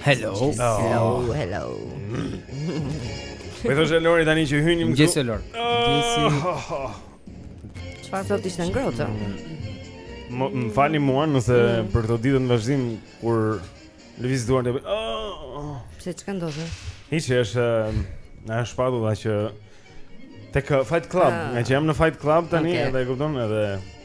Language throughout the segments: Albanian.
Hello. Hello, hello. Po thoshte Lori tani që hynim këtu. Mëngjesi Lori. Oh. Çfarë thotë ishte ngrohtë? Më falni mua nëse mm. për këto ditë në vazhdim kur lëviz duart e bëj. Oh. Pse çka ndodhi? Hiç është ma është shpatulla që tek Fight Club, ah. nga që jam në Fight Club tani okay. edhe e kupton edhe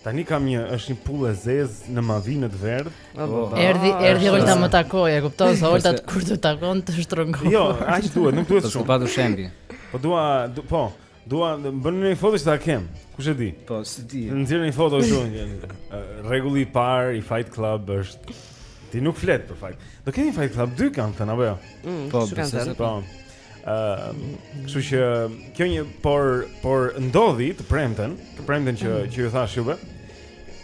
Tani kam një, është një pullë e zezë në mavi në të verdhë. Erdhi, erdhi Olta më takoi, e kupton se Olta kur të takon të shtrëngon. Jo, aq duhet, nuk duhet shumë. Po patë shembi. Po dua, du, po, dua të bëj një foto që ta kem. Kush e di? Po, s'e di. Nxjerr një foto këtu. Rregulli i parë i Fight Club është ti nuk flet për Fight. Do kemi Fight Club 2 kanë thënë apo jo? Mm, po, besoj se po. Ëm, uh, kështu që kjo një por por ndodhi të premten, të premten që mm. që ju thash juve.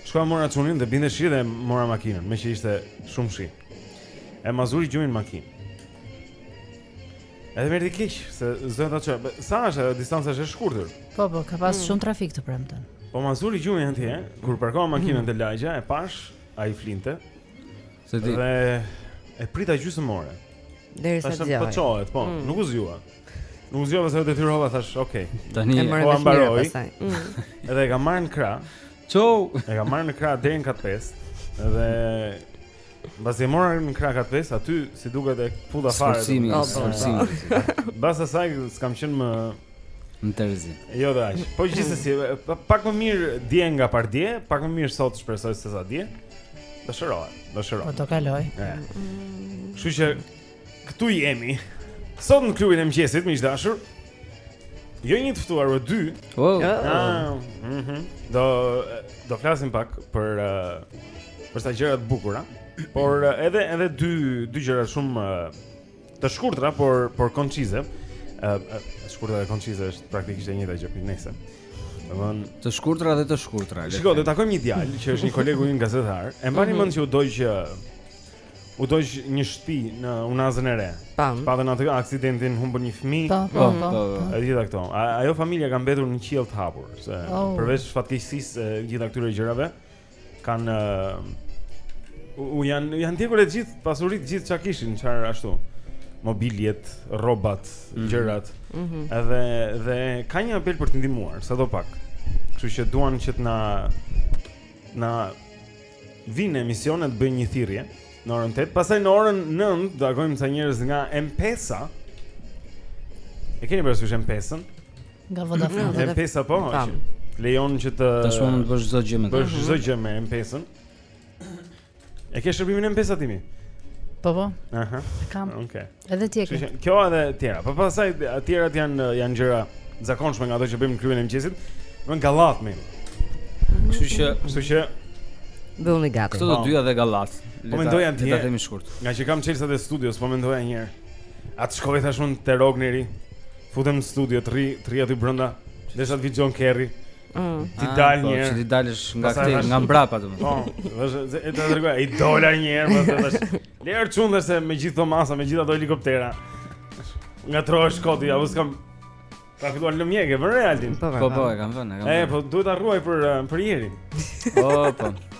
Shkova mora çunin dhe binte shi dhe mora makinën, meqë ishte shumë shi. E ma zuri gjumi në makinë. Edhe më erdhi keq se s'do ta çoj. Sa është ajo distanca është e shkurtër. Po po, ka pas mm. shumë trafik të premten. Po ma zuri gjumi atje, kur parkova makinën mm. te lagja e pashë ai flinte. S'e di. Dhe e prita gjysmë ore. Derisa të zgjohej. Po çohet, po, mm. nuk u zgjua. Nuk u zgjua pastaj u detyrova thashë, ok. Tani e marr po, mirë pastaj. Mm. Edhe e kam marrë në krah. Çau. E kam marrë në krah deri në kat 5. Dhe Mbas e mora në krah kat pesë, aty siç duket e futa fare. Sforsimi, sforsimi. Mbas asaj s'kam qenë më Në tërëzi Jo dhe aq Po gjithsesi Pak më mirë dje nga pardje Pak më mirë sot shpresoj sesa dje Do shërohet, do shërohet. Po do kaloj. Kështu që këtu jemi. Sot në klubin e mëngjesit, miq të dashur. Jo një të ftuar, por dy. Oh. Ja, ah, mhm. Mm do do flasim pak për uh, për ca gjëra të bukura, por uh, edhe edhe dy dy gjëra shumë uh, Të shkurtra, por por koncize. Ë, uh, uh, shkurtra dhe koncize është praktikisht e njëjta gjë, por nejse. Domthon, të shkurtra dhe të shkurtra. Shiko, do të takojmë një djalë që është një koleg yni gazetar. E mbani mm -hmm. mend që u dogj që u dogj një shtëpi në Unazën e Re. Po. Patën atë aksidentin, humbën një fëmijë. Po, po, po. po, po. E gjitha këto. Ajo familja ka mbetur në qiell të hapur, se oh. përveç fatkeqësisë gjitha këtyre gjërave, Kan u janë janë djegur të gjithë pasuritë, gjithë çka kishin, çfarë ashtu. Mobiljet, rrobat, mhm. gjërat. Ëh. Mm -hmm. Edhe dhe ka një apel për të ndihmuar, sadopak. Kështu që duan që të na na vijnë në emision e të bëjnë një thirrje në orën 8, pastaj në orën 9 do takojmë ca njerëz nga M5-a. E keni parasysh M5-ën? Nga Vodafone. M-Pesa po, lejon që të Tash mund të bësh çdo gjë me të. Bësh çdo gjë me M-Pesën. E ke shërbimin e M-Pesa, Timi? Po po. Aha. E kam. Okej. Edhe ti e ke. Kjo edhe tjera. Po pastaj tjerat janë janë gjëra të zakonshme nga ato që bëjmë në klubin e mëngjesit. Më gallat me. Kështu që, kështu që bëuni gati. Këto të po. dyja dhe gallat. Po mendoj janë tjera. Le ta themi shkurt. Nga që kam çelësat e studios, po mendoja një herë. Atë shkoj tashun te Rogneri. Futem në studio të rri, të rri aty brenda, derisa të vijë John Kerry. Mm. Ti ah, dal po, një herë. Ti dalësh nga këtej, nga mbrapa domethënë. Po, është e të dërgoj, i dola një herë, pastaj thashë. Lëre or çun se me gjithë ato masa, me gjithë ato helikoptera. Ngatërrohesh koti, apo s'kam Ka filluar mjekra, vë re, Alin. Po, po, po, po, e kam vënë, e kam. E, po duhet ta rruaj për për Jerin. Po, po.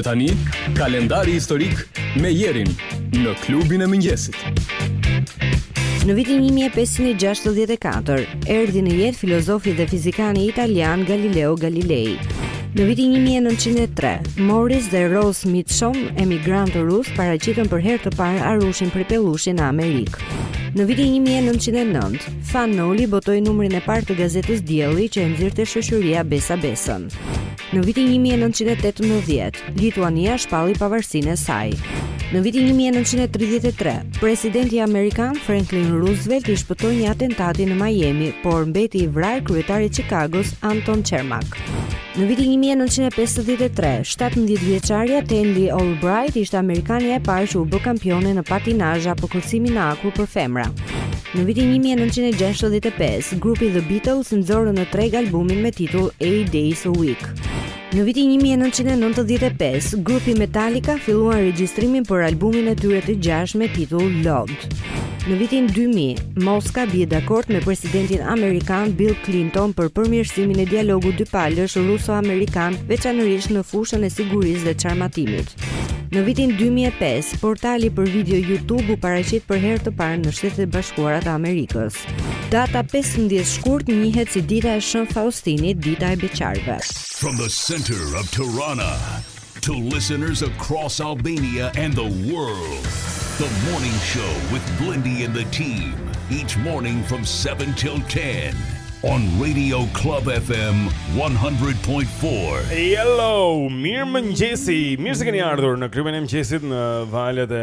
Dhe tani, kalendari historik me Jerin në klubin e mëngjesit. Në vitin 1564, erdhi në jetë filozofi dhe fizikani italian Galileo Galilei. Në vitin 1903, Morris dhe Rose Michtom, emigrantë rusë, paraqitën për herë të parë arushin prej pelushi në Amerikë. Në vitin 1909, Fan Noli botoi numrin e parë të gazetës Dielli që e nxirrte shoqëria Besa Besën. Në vitin 1918, Lituania shpalli pavarësinë e saj. Në vitin 1933, presidenti amerikan Franklin Roosevelt i shpëtoi një atentati në Miami, por mbeti i vrarë kryetari i Chicagos Anton Cermak. Në vitin 1953, 17 vjeçarja Tenley Albright ishte amerikania e parë që u bë kampione në patinazh apo kërcimi në akull për femra. Në vitin 1965, grupi The Beatles nxorën në treg albumin me titull Eight Days a Week. Në vitin 1995, grupi Metallica filluan regjistrimin për albumin e tyre të gjashtë me titull Load. Në vitin 2000, Moska bie dakord me presidentin amerikan Bill Clinton për përmirësimin e dialogut dypalësh ruso-amerikan, veçanërisht në fushën e sigurisë dhe çarmatimit. Në vitin 2005, portali për video YouTube u paraqit për herë të parë në Shtetet e Bashkuara të Amerikës. Data 15 shkurt njihet si dita e Shën Faustinit, dita e beqarëve. From the center of Tirana To listeners across Albania and the world, the morning show with Blendi and the team, each morning from 7 till 10 on Radio Club FM 100.4. Hello, mirëmëngjesi, mirë se keni ardhur në klubin e mëngjesit në valët e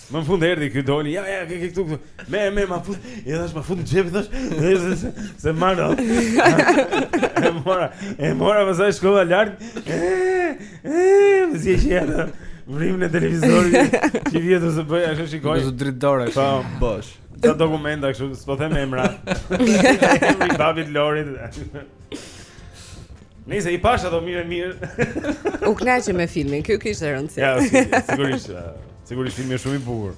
Më në fund erdhi ky doli, ja ja ke ke këtu. Me me ma fut, i thashë ma fut në xhep i thashë. Se se, se marr dot. E mora, e mora pastaj shkova lart. Më si që ja. Vrimë në televizor. Ti vjen të së bëj ashtu shikoj. Do dritë dore. Po, bosh. Sa dokumenta kështu, s'po them emra. Emri i babit Lorit. Nëse i pashë ato mirë mirë. U kënaqëm me filmin, kjo kishte rëndësi. Ja, sigurisht. Sigurisht filmi është shumë i bukur.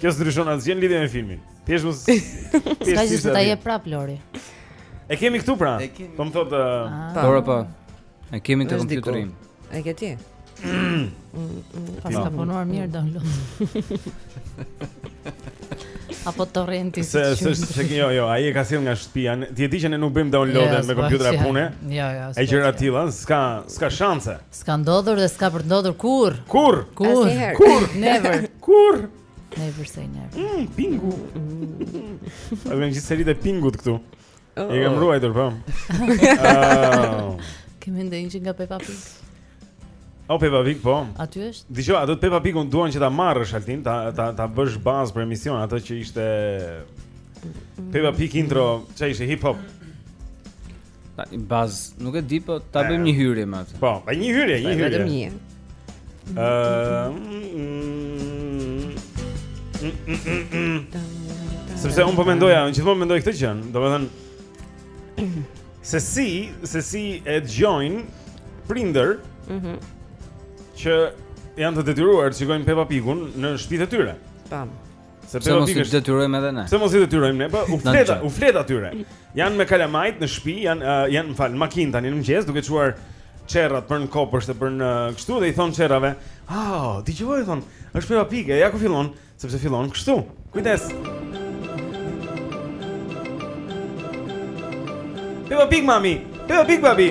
Kjo s'ndryshon asgjë në lidhje me filmin. Thjesht mos. S'ka gjë se ta jep prapë Lori. E kemi këtu pra. Po më thotë. Po po. E kemi te kompjuteri. E ke ti? Paska punuar mirë do në Apo torrenti si qysh Se është që jo, jo, ai e ka sjellë nga shtëpia Ti e di që ne nuk bëjmë download jo, me kompjutra pune Jo, jo, s'ka E gjëra të tilla, s'ka, s'ka shanse S'ka ndodhur dhe s'ka për të ndodhur kurrë Kurrë Kurrë Kurrë Never Kurrë Never say never mm, Pingu mm. A dhe në gjithë seritë e Pingut këtu Oh. E kam ruajtur, po. Oh. Kemi ndonjë gjë nga Peppa Pig. O Peppa Pig, po. Aty është. Dëgjo, ato Peppa Pigun dua që ta marrësh Altin, ta ta ta bësh bazë për emision, ato që ishte Peppa Pig intro, ça ishte hip hop. Bazë, nuk e di, po ta bëjmë një hyrje me atë. Po, pa një hyrje, një hyrje. Vetëm një. Ëm Sepse unë po mendoja, unë gjithmonë mendoj këtë gjë, domethënë se si, se si e dëgjojnë prindërit, ëh, mm -hmm. që janë të detyruar të shikojnë Peppa Pigun në shtëpitë e tyre. Tam. Se pse mos i detyrojmë edhe ne? Pse mos i detyrojmë ne? Po u flet, u flet atyre. Janë me kalamajt në shtëpi, janë uh, janë më fal, në makinë tani në mëngjes duke çuar çerrat për në kopësht e për në kështu dhe i thonë çerrave, "Ah, oh, dëgjoje thonë, është Peppa Pig, ja ku fillon, sepse fillon kështu." Kujdes. Peppa Pig mami, Peppa Pig babi.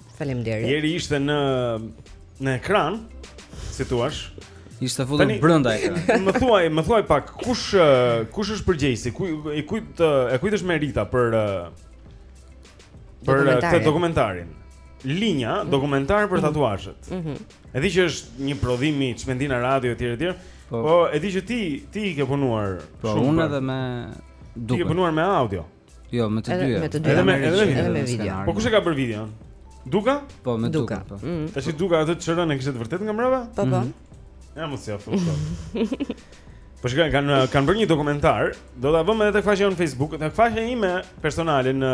Faleminderit. Jeri ishte në në ekran, si thua? Ishte futur Tani, brenda ekranit. Më thuaj, më thuaj pak, kush kush është përgjegjësi? Ku i kujt e kujt është merita për për këtë dokumentarin? Linja, mhm. dokumentar për mhm. tatuazhet. Mhm. Mm E di që është një prodhim i Çmendina Radio etj etj. Po, po e di që ti ti i ke punuar po, shumë. Po unë edhe me Dukën. Ti ke punuar me audio. Jo, me të dyja. Edhe me edhe me, me video. Po kush e ka bërë videon? Duka? Po, me Duka. Po. Mm. Tashi Duka atë çrën e kishte vërtet nga mbrapa? Po, po. Mhm. Ja mos ia fut. Po shikoj kanë kanë bërë një dokumentar, do ta vëmë edhe tek faqja jonë në Facebook, tek faqja ime personale në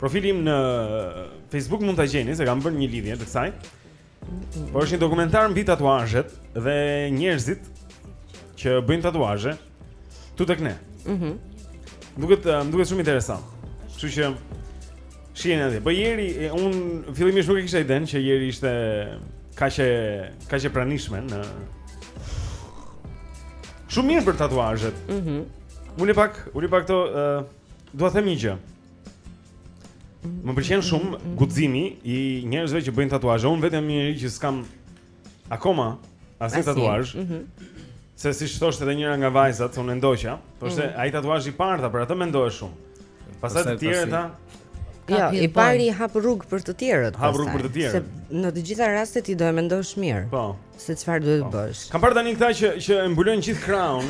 profilin tim në Facebook mund ta gjeni se kam bërë një lidhje të kësaj. Po është një dokumentar mbi tatuazhet dhe njerëzit që bëjnë tatuazhe këtu tek ne. Mhm. Mm duket eh, duket shumë interesant. Kështu që shihni atë. Po Jeri eh, un fillimisht nuk e kisha idenë që Jeri ishte kaq e kaq e pranishme në Shumë mirë për tatuazhet. Mhm. Mm Uli pak, uli pak këto, uh, eh, dua të them një gjë. Më pëlqen shumë guximi i njerëzve që bëjnë tatuazhe. Unë vetëm njeri që s'kam akoma asnjë tatuazh. Mm -hmm. Se siç thoshte edhe njëra nga vajzat, që unë ndoqa, thoshte mm -hmm. ai tatuazh i parë tha, për atë mendohesh shumë. Pastaj të tjerët tha, Ja, jo, i pari i hap rrugë për të tjerët. Hap rrugë për të tjerët. Se në të gjitha rastet ti do e mendosh mirë. Po. se çfarë duhet të po. bësh. Kam parë tani këta që që e mbulojnë gjithë kraun.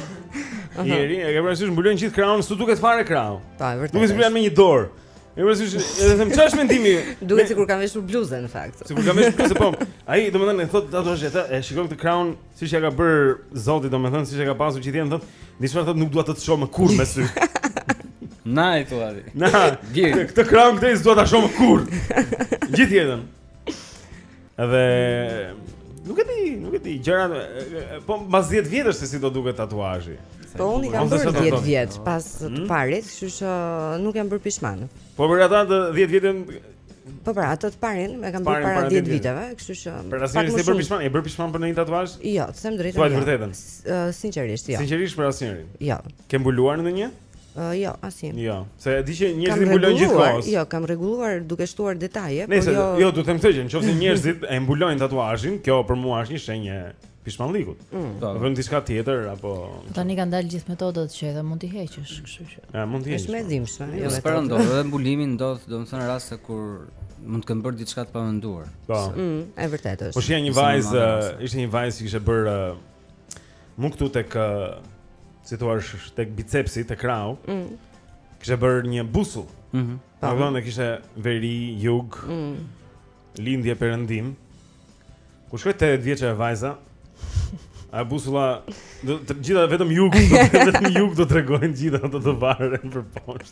Njeri, e ke parasysh mbulojnë gjithë kraun, s'u duket fare krau. Po, e vërtetë. Duket si me një dorë. E parasysh, edhe them çfarë është mendimi? Duket sikur kanë veshur bluzën në fakt. Sikur kanë veshur bluzën, po. Ai, domethënë, e thotë atë është, e shikon këtë kraun siç ja ka bër Zoti, domethënë, siç e ka pasur gjithë jetën, thotë, "Di çfarë thotë, nuk dua të të shoh më kurrë me sy." Na e thua ti. Na. Këtë kraun këtë s'dua ta shoh më kurrë. Gjithë jetën. Dhe nuk e di, nuk e di, gjëra, po mbas 10 vjetësh se si do duket tatuazhi. Po unë i kam bërë 10 vjet pas të hmm? parit, kështu që nuk jam bërë pishman. Po për ata të 10 vjetën Po pra, atë të parin e kam bërë para 10 viteve, kështu që Për asnjërin s'je bërë pishman, je bërë pishman për një tatuazh? Jo, të them të drejtën. Po jo. vërtetën. Sinqerisht, jo. Sinqerisht për asnjërin. Jo. Ke mbuluar ndonjë? Uh, jo, asnjë. Jo, se e di që njerëzit mbulojnë gjithmonë. Jo, kam rregulluar duke shtuar detaje, por jo. Jo, dua të them këtë që nëse njerëzit e mbulojnë tatuazhin, kjo për mua është një shenjë e pishmallikut. Mm. Do të vëmë diçka tjetër apo Tani kanë dalë gjithë metodat që edhe mund t'i heqësh, kështu që. Ja, mund t'i heqësh. Është e po. dhimbshme, jo vetëm. Pra ndodh edhe mbulimi ndodh, domethënë raste kur mund të kenë bërë diçka të pamenduar. Po. Mm, e vërtetë është. Po shija një vajzë, ishte një vajzë që kishte bërë Mu këtu tek si thua tek bicepsi tek krau. Mm. Kishte bër një busull. Mhm. Mm Ta vënë kishte veri, jug, mm. lindje perëndim. Kur të shkojë tetëdhjetë vjeçe ajo vajza? A busulla do të gjitha vetëm jug, vetëm jug do tregojnë gjitha, do të varen për poshtë.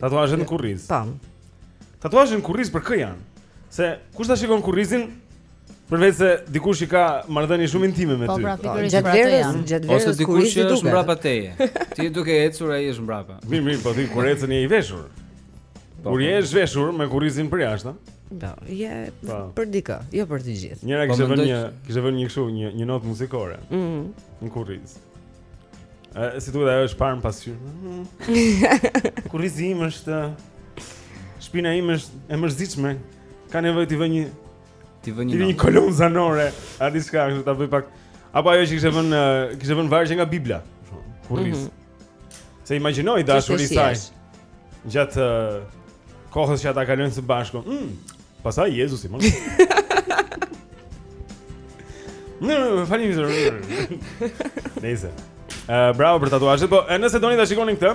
Tatuazhe në kurriz. Tan. Tatuazhe në kurriz për kë janë? Se kush ta shikon kurrizin? Përveç se dikush që ka marrëdhënie shumë intime me po, ty. Po pra, pikërisht gjatë verës, gjatë verës ose dikush që është mbrapa teje. Ti je duke ecur ai është mbrapa. Mirë, mirë, po ti kur ecën je i veshur. Po, kur je i po. zhveshur me kurrizin përjashta, a? Po, je po. për dikë, jo për të gjithë. Njëra kishte vënë një, kishte vënë një kështu një një notë muzikore. Mhm. Në kurriz. A, si thua ajo është parë në pasqyrë? Mhm. Kurrizi im është shpina im është e mërzitshme. Ka nevojë të vë një Ti vë një ti vë një kolonë zanore, a diçka kështu ta bëj pak. Apo ajo që kishte vënë eh, kishte vënë vargje nga Bibla. për shembull, Kurriz. S'e imagjinoj dashurin e saj. gjatë kohës që ata kalojnë së bashku. Mm, pastaj Jezusi më. Në, falim zërë Nëjse uh, Bravo për tatuazhet Po, nëse doni ta shikoni këtë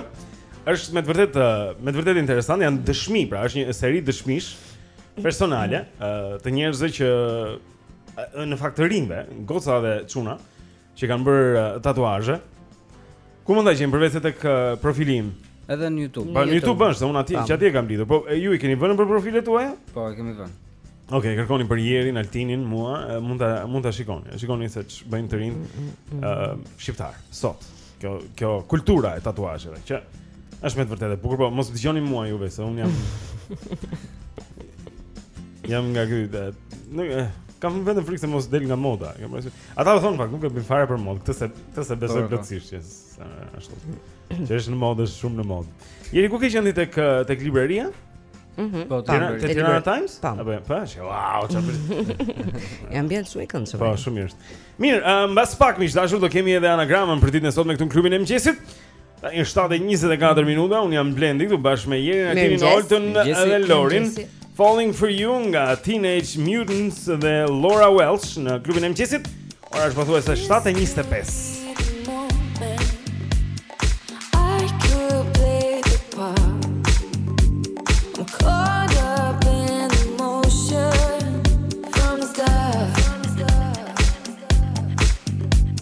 është me të vërtetë me të vërtetë interesante, janë dëshmi, pra është një seri dëshmish personale të njerëzve që në fakt të rinjve, goca dhe çuna, që kanë bërë uh, tatuazhe. Ku mund ta gjejmë përveç se tek uh, profili im? Edhe në YouTube. Po në YouTube është, unë atje që e kam lidhur. Po e, ju i keni vënë nëpër profilet tuaja? Po e kemi vënë. Okej, okay, kërkoni për Jerin, Altinin, mua, e, mund ta mund ta shikoni. E shikoni se ç'bëjnë të rinjtë shqiptarë sot. Kjo kjo kultura e tatuazheve që është me të vërtetë e bukur, po mos dëgjoni mua juve se unë jam jam nga ky, unë kam vetëm frikë se mos del nga moda. Kam parasysh. Ata thonë pak, nuk e bëjnë fare për modë, këtë se këtë e besoj po, po. plotësisht që është ashtu. Që është në modë, është shumë në modë. Jeri ku ke qenë tek tek libreria? Mhm. Po, te Tirana Times? Po, po, po, që wow, çfarë. Jam bën shumë kënd çfarë. Po, shumë mirë. Mirë, mbas pak miq të dashur do kemi edhe anagramën për ditën e sotme këtu në klubin e mëngjesit. Tani është 7:24 minuta, unë jam Blendi këtu bashkë me Jerin, Altinin, Oltën dhe Lorin. Falling for You nga Teenage Mutants dhe Laura Welsh në klubin e mëngjesit. Ora është pothuajse 7:25.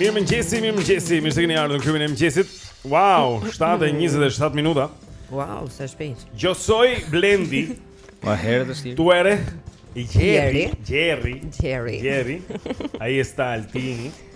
Mirëmëngjesi, mirëmëngjesi, mirë se keni ardhur në klubin e mëngjesit Wow, 7.27 minuta Wow, sa shpejt Yo soy Blendi Ma herë të shtirë Tú eres Jeri Jeri Jeri Jeri Ahí está Altini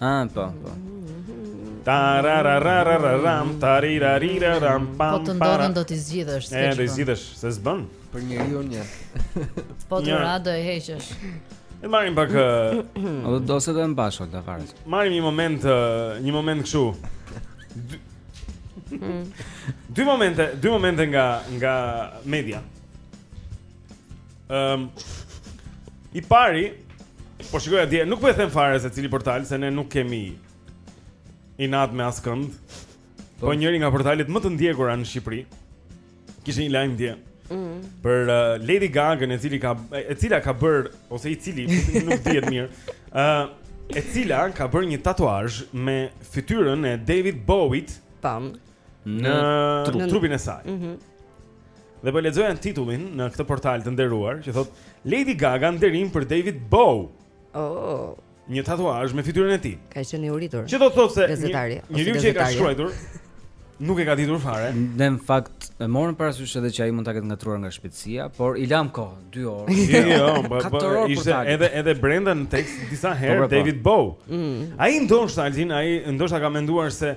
Ah, po, po. Tarararararam tarirariraram po pam. Po të ndodhën do t'i zgjidhësh. E do t'i zgjidhësh, se s'bën. Për njeriu një. Po të ra do e heqësh. E marrim pak ato dosjet e mbash ul ta faris. Marrim një moment, një moment kështu. Dy momente, dy momente nga nga media. Ehm I pari, po shikoj atje, nuk po e them fare se cili portal se ne nuk kemi inat me askënd. Po, po njëri nga portalet më të ndjekura në Shqipëri. Kishte një lajm dje. Mm. Për uh, Lady Gaga-n, e cila ka e cila ka bër ose i cili nuk dihet mirë. Ë uh, e cila ka bër një tatuazh me fytyrën e David Bowie-t. në trup. në trupin e saj. Ëh. Mm dhe po lexoja titullin në këtë portal të nderuar që thot Lady Gaga nderim për David Bowie. Oh. Një tatuazh me fytyrën e tij. Ka qenë i uritur. Që do të thotë se njeriu që e ka shkruar nuk e ka ditur fare. Ne në fakt e morëm parasysh edhe që ai mund ta ketë ngatruar nga shpejtësia, por i lam kohë 2 orë. Jo, jo, po, po, po ishte edhe edhe brenda në tekst disa herë po, po, po. David Bowie. Mm. Ai ndoshta Altin, ai ndoshta ka menduar se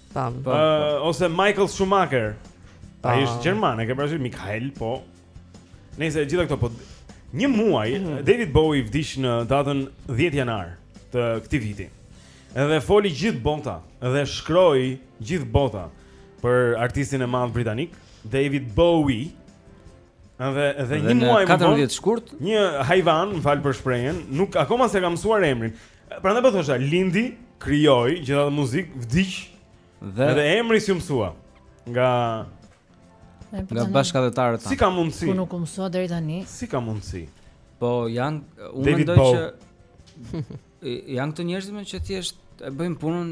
Tam. Ë, uh, ose Michael Schumacher. Ai është gjerman, e ke parasysh Mikael, po. Nëse gjitha këto po një muaj mm -hmm. David Bowie vdiq në datën 10 janar të këtij viti. Edhe foli gjithë bota dhe shkroi gjithë bota për artistin e madh britanik David Bowie. Edhe edhe një muaj më vonë 14 shkurt, një hajvan, më fal për shprehjen, nuk akoma s'e ka mësuar emrin. Prandaj po thosha, lindi, krijoi gjithë atë muzikë, vdiq dhe edhe emri s'iu mësua nga nga bashkatdhetarët tanë. Si ka mundësi? Ku nuk u mësua deri tani? Si ka mundësi? Po janë, unë mendoj që janë këto njerëz më që thjesht e bëjnë punën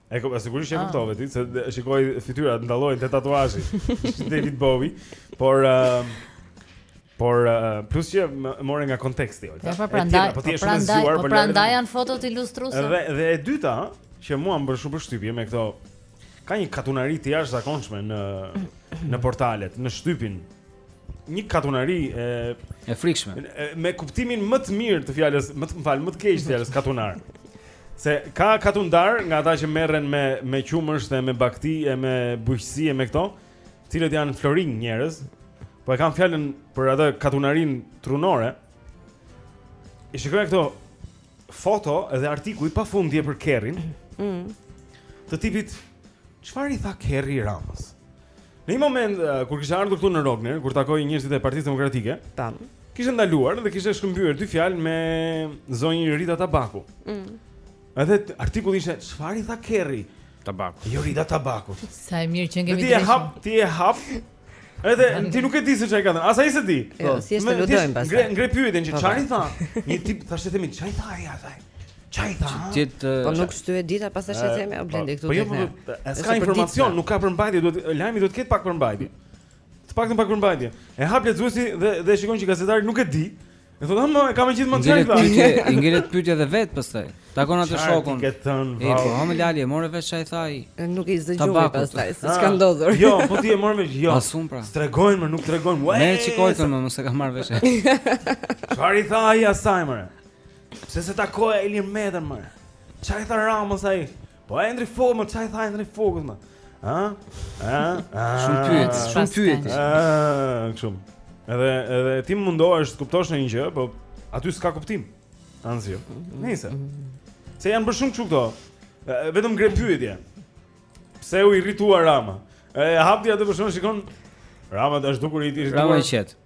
E kuptova, sigurisht e ah. kuptove ti, se shikoj fytyrat dallohen te tatuazhi. David Bowie, por uh, por uh, plus që e more nga konteksti, ojta. Ja, po prandaj, po ti je shumë e zgjuar, po prandaj janë fotot ilustruese. Dhe dhe e dyta, që mua më bën shumë përshtypje me këto ka një katunari të jashtëzakonshme në në portalet, në shtypin. Një katunari e e frikshme. Me kuptimin më të mirë të fjalës, më të më fal, më të keq të fjalës katunar. Se ka katundar nga ata që merren me me qumësht e me bakti e me bujqësi e me këto, të cilët janë flori njerëz. Po e kam fjalën për atë katunarinë trunore. I shikoja këto foto edhe artikuj pafund dje për Kerrin. Mm. Të tipit çfarë i tha Kerri Ramës? Në një moment uh, kur kishte ardhur këtu në Rogner, kur takoi njerëzit e Partisë Demokratike, tan, kishte ndaluar dhe kishte shkëmbyer dy fjalë me zonjën Jorida Tabaku. Mm. Edhe artikulli ishte çfarë i tha Kerri? Tabakut. Jorida Tabakut. Sa e mirë që ngemi. Ti e hap, ti e hap. Edhe ti nuk e di se çfarë ka thënë. As ai s'e di. Jo, po, si e lutoj pastaj. Ngre ngre pyetjen që po, çfarë i po. tha? Një tip thashethemi çfarë i tha ai asaj. Ça i tha? Çit Po nuk shtyhet dita pastaj ça i themi o Blendi këtu. Po jo, s'ka informacion, nuk ka përmbajtje, duhet lajmi duhet të ketë pak përmbajtje. Të paktën pak përmbajtje. E hap lexuesi dhe dhe shikon që gazetari nuk e di. E thotë, "Ha more, kam gjithë mend ça i tha." I ngelet pyetja dhe vet pastaj. Takon atë shokun. E po, ha more lali, e more vesh ça i tha ai. Nuk i dëgjoi pastaj, se s'ka ah, ndodhur. Jo, po ti e more, more jo. As unë pra. S'tregojnë, më nuk tregojnë. E shiko atë më, mos e ka marrë vesh. Çfarë i tha ai asaj më? Pse s'e takoi Ilir Metën më? Çfarë i tha Ramës ai? Po Endri Fuga më çfarë i tha Endri Fuga më? Ha? Ha? Shumë pyetje, shumë pyetje. Ah, shumë. Edhe edhe ti mundohesh të kuptosh një gjë, po aty s'ka kuptim. Anzi. Nëse. Se janë bërë shumë kështu këto. Vetëm ngre pyetje. Pse u irritua Rama? E hap ti atë për shkon shikon Rama dash dukur i ti. Rama i qetë.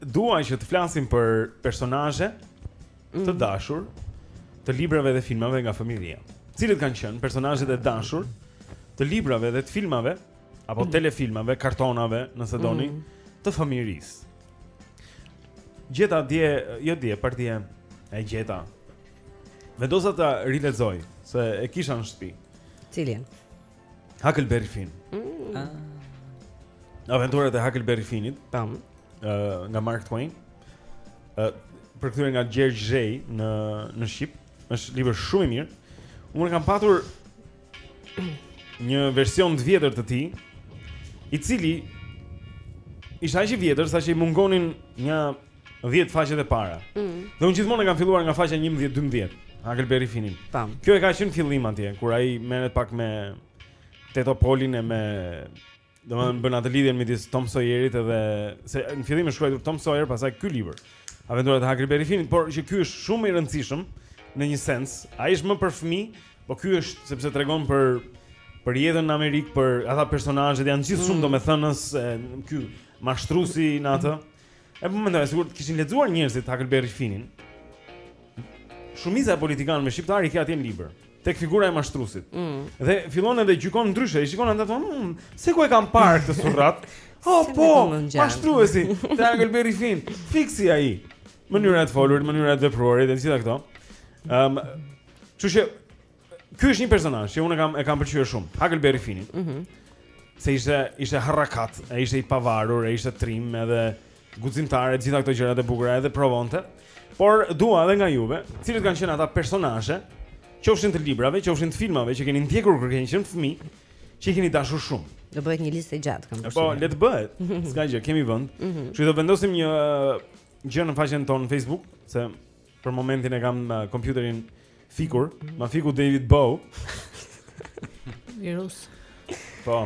Dua që të flasim për personazhe të mhm. dashur të librave dhe filmave nga fëmijëria. Cilët kanë qenë personazhet e dashur të librave dhe të filmave apo mhm. telefilmave, kartonave, nëse doni, mhm. të fëmijërisë. Gjeta dje, jo dje, pardje, e gjeta. Vendosa ta rilexoj se e kisha në shtëpi. Cilin? Huckleberry Finn. Mm. Ah. Aventurat e Huckleberry Finnit. Tam. Uh, nga Mark Twain. Uh, përkthyer nga Gjergj Zheji në në shqip. Është libër shumë i mirë. Unë kam patur një version të vjetër të tij, i cili ishte aq i vjetër sa që i mungonin nja 10 faqet e para. Mm. Dhe unë gjithmonë e kam filluar nga faqja 11-12. Huckleberry Finnin. Tam. Kjo e ka qenë fillim atje kur ai merret pak me teto Pollin e me domethënë bën atë lidhjen midis Tom Sawyerit edhe se në fillim është shkruajtur Tom Sawyer, pastaj ky libër. Aventurat e Huckleberry Finnit, por që ky është shumë i rëndësishëm në një sens. Ai është më për fëmijë, po ky është sepse tregon për për jetën në Amerikë, për ata personazhet janë gjithë shumë mm. domethënës, ky mashtruesi në atë. E po mendoj, sikur ta kishin lexuar njerëzit Hakelberri Finin. Shumica e politikanëve shqiptarë i ke atje në libër, tek figura e mashtruesit. Mm. Dhe fillon edhe gjykon ndryshe, i shikon ata thonë, mm, "Se ku e kam parë këtë surrat?" Ha, Si po, vetëm më ngjan. mashtruesi, te Hakelberri Fin, fiks si ai. Mënyra e të folurit, mënyra e të vepruarit e gjitha këto. Ëm, kështu që Ky është një personazh që unë kam e kam pëlqyer shumë, Huckleberry Finnin. Mhm. Mm se ishte ishte harrakat, ai ishte i pavarur, ai ishte trim edhe guximtar e gjitha këto gjërat e bukura edhe provonte. Por dua edhe nga juve, cilët kanë qenë ata personazhe, qofshin të librave, qofshin të filmave që keni ndjekur kur keni qenë fëmijë, që i keni dashur shumë. Do bëhet një listë e gjatë kam. Po, le të bëhet. S'ka gjë, kemi vend. Mhm. Kështu që do vendosim një gjë në faqen tonë në Facebook, se Për momentin e kam uh, kompjuterin fikur, mm. ma fiku David Bowie. Virus. Po.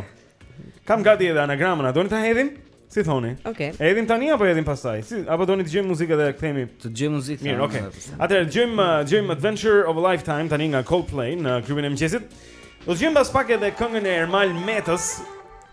Kam gati edhe anagramën, a doni ta hedhim? Si thoni? Okej. Okay. E hedhim tani apo e hedhim pastaj? Si apo doni të dëgjojmë muzikë dhe kthehemi? Të dëgjojmë muzikë. Mirë, okay. Atëherë dëgjojmë uh, dëgjojmë Adventure of a Lifetime tani nga Coldplay në klubin e mëngjesit. Do të dëgjojmë pas pak edhe këngën e Ermal Metës,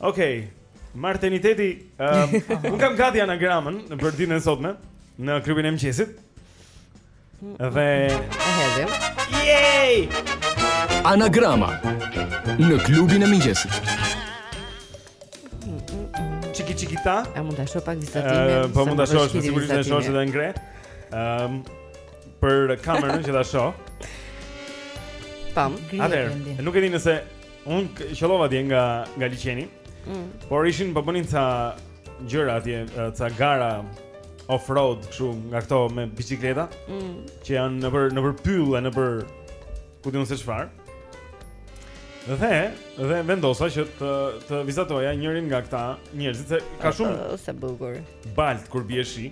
Okej. Okay. Marteniteti, um, un kam gati anagramën për ditën e sotme në klubin e mëngjesit. Dhe e hedhim. Yay! Anagrama në klubin e mëngjesit. Çiki çikita. A mund ta shoh pak disa filma? Uh, po mund ta shohësh, sigurisht të shohësh edhe ngre. Ehm, um, për kamerën që ta shoh. Pam. Atëherë, nuk e di nëse Un qellova dje nga nga liqeni. Mm. Por ishin po bënin ca gjëra atje, ca gara off-road kështu nga këto me biçikleta. Mm. Që janë nëpër nëpër pyll e nëpër ku di un se çfarë. Dhe dhe vendosa që të të vizatoja njërin nga këta njerëz se ka shumë oh, sa bukur. Baltë kur bie shi.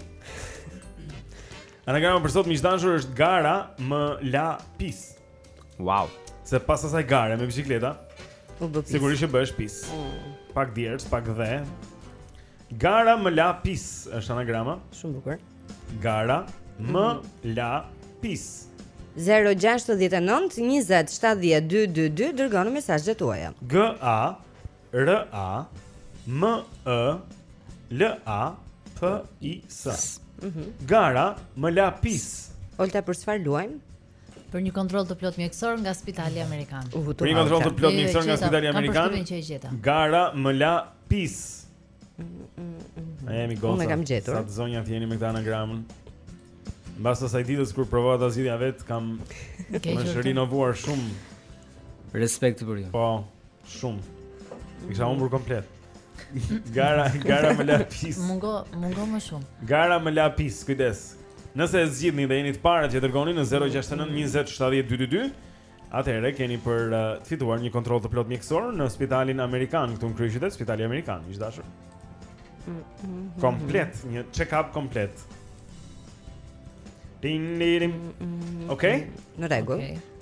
Anagrama për sot miq të dashur është gara më la pis. Wow. Se pas asaj gare me bicikleta, u bë pis. Sigurisht që bëhesh pis. Mm. Pak djersë, pak dhe. Gara më la pis, është anagrama. Shumë bukur. Gara më mm -hmm. la pis. 0-69-20-70-22-2 Dërgoni mesazhet tuaja G-A-R-A-M-E-L-A-P-I-S mhm. Gara më la pis Olta për çfarë luajmë? për një kontroll të plotë mjekësor nga Spitali Amerikan. Për një kontroll të plotë mjekësor nga Spitali Amerikan. Gara më la pis. Ne jemi gjosa. Unë e kam gjetur. Sa të zonjat jeni me këtë anagramën. Mbas asaj ditës kur provova ta zgjidhja vetë, kam rinovuar shumë respekt për ju. Po. Shumë. E kisha humbur komplet. Gara, gara më la pis. Mungo, mungo më shumë. Gara më la pis, kujdes. Nëse e zgjidhni dhe jeni të parët që e dërgoni në 069 20 70 222, atëherë keni për uh, të fituar një kontroll të plotë mjekësor në spitalin amerikan këtu në kryeqytet, spitali amerikan, miq të dashur. Komplet, një check-up komplet. Ding ding. Okej? Në rregull. Okej.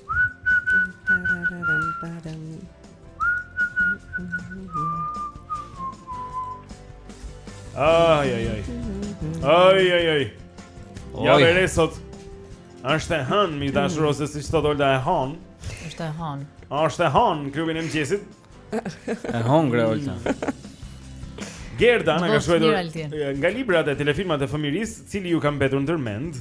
Ai ai ai. Ai ai ai. Ja vere sot. Është e hënë miq të dashur ose siç thotë Olta e han. Është e han. Është e han klubi i mëngjesit. E hëngra Olta. Gerda na ka shkruar nga librat e telefilmat e fëmirisë, cili ju ka mbetur ndër mend?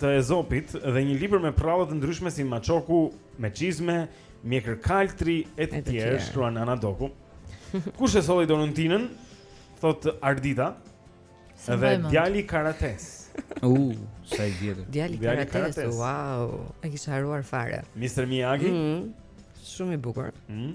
të Ezopit dhe një libër me përralla të ndryshme si maçoku me çizme, Mjekërkaltri e të tjerë, shkruan Ana Doku. Kush e solli Doruntinën? Thotë Ardita. Si dhe djali karates. U, uh, sa i vjetër. Djali, djali karates. karates. Wow, e kisha harruar fare. Mister Miyagi. Mm -hmm. Shumë i bukur. Mm -hmm.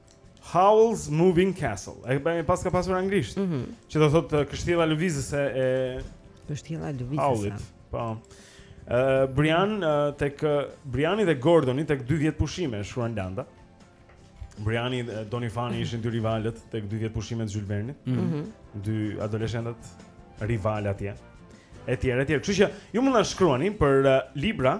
Howl's Moving Castle. E bëni paska pasur anglisht. Mm -hmm. Që do thotë uh, kështjella lëvizëse e kështjella lëvizëse. Howlit. Po. Ë uh, Brian uh, tek uh, Briani dhe Gordoni tek Dy vjet pushime shkruan Landa. Briani dhe Donifani mhm. ishin dy rivalët tek Dy vjet pushime të Jules Verne-it. Mm -hmm. Dy adoleshentët rivalë atje. Etj, etj. Kështu që ju mund të na shkruani për uh, libra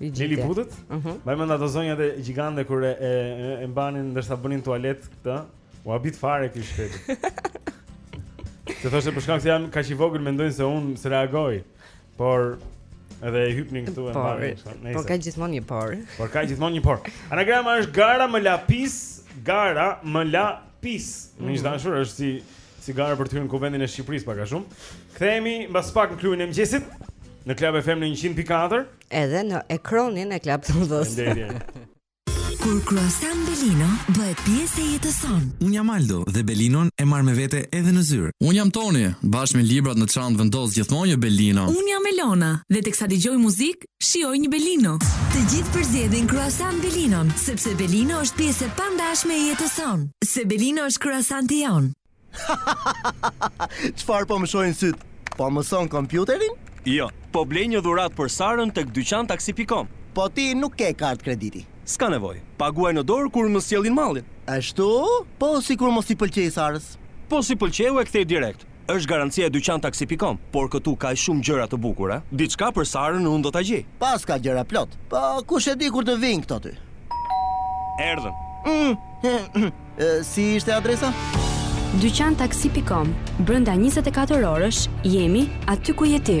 Liliputët? Mhm. Uh -huh. Mbaj mend ato zonjat gjigante kur e e, e mbanin ndërsa bënin tualet këtë. U habit fare ky shpejt. Se thoshte për shkak se jam kaq i vogël mendojnë se unë s'reagoj. Por edhe e hypnin këtu e mbanin kështu. Nëse. Por ka gjithmonë një por. Por ka gjithmonë një por. Anagrama është gara më lapis, gara më lapis. Pis, miq të dashur, është si gara për të hyrë në Kuvendin e Shqipërisë pak a shumë. Kthehemi mbas pak në klubin e mëngjesit në Club FM në 100.4. Edhe në ekranin e Club TV-s. Kur croissant Belino bëhet pjesë e jetës sonë. Unë jam Aldo dhe Belinon e marr me vete edhe në zyrë. Unë jam Toni, bashkë me librat në çantë vendos gjithmonë një Belino. Unë jam Elona dhe teksa dëgjoj muzikë, Shijoj një Belino! Të gjithë përzgjedhin Croissant Belinon, sepse Belino është pjesë e pandashme e jetës sonë. Se Belino është Croissant-i jonë. Çfarë po më shohin sytë? Po mëson kompjuterin? Jo, po blej një dhuratë për Sarën tek dyqan taksi.com. Po ti nuk ke kartë krediti. S'ka nevojë. Paguaj në dorë kur më sjellin mallin. Ashtu? Po sikur mos i pëlqejë Sarës. Po s'i pëlqeu e kthej direkt. Është garancia e dyqan taksi pikë kom, por këtu ka kaq shumë gjëra të bukura, diçka për Sarën unë do ta gjej. Paska gjëra plot, po kush e di kur të vijnë këto ty. Erdhën. Si ishte adresa? Dyqan taksi pikë kom, brenda njëzet e katër orësh jemi aty ku je ti.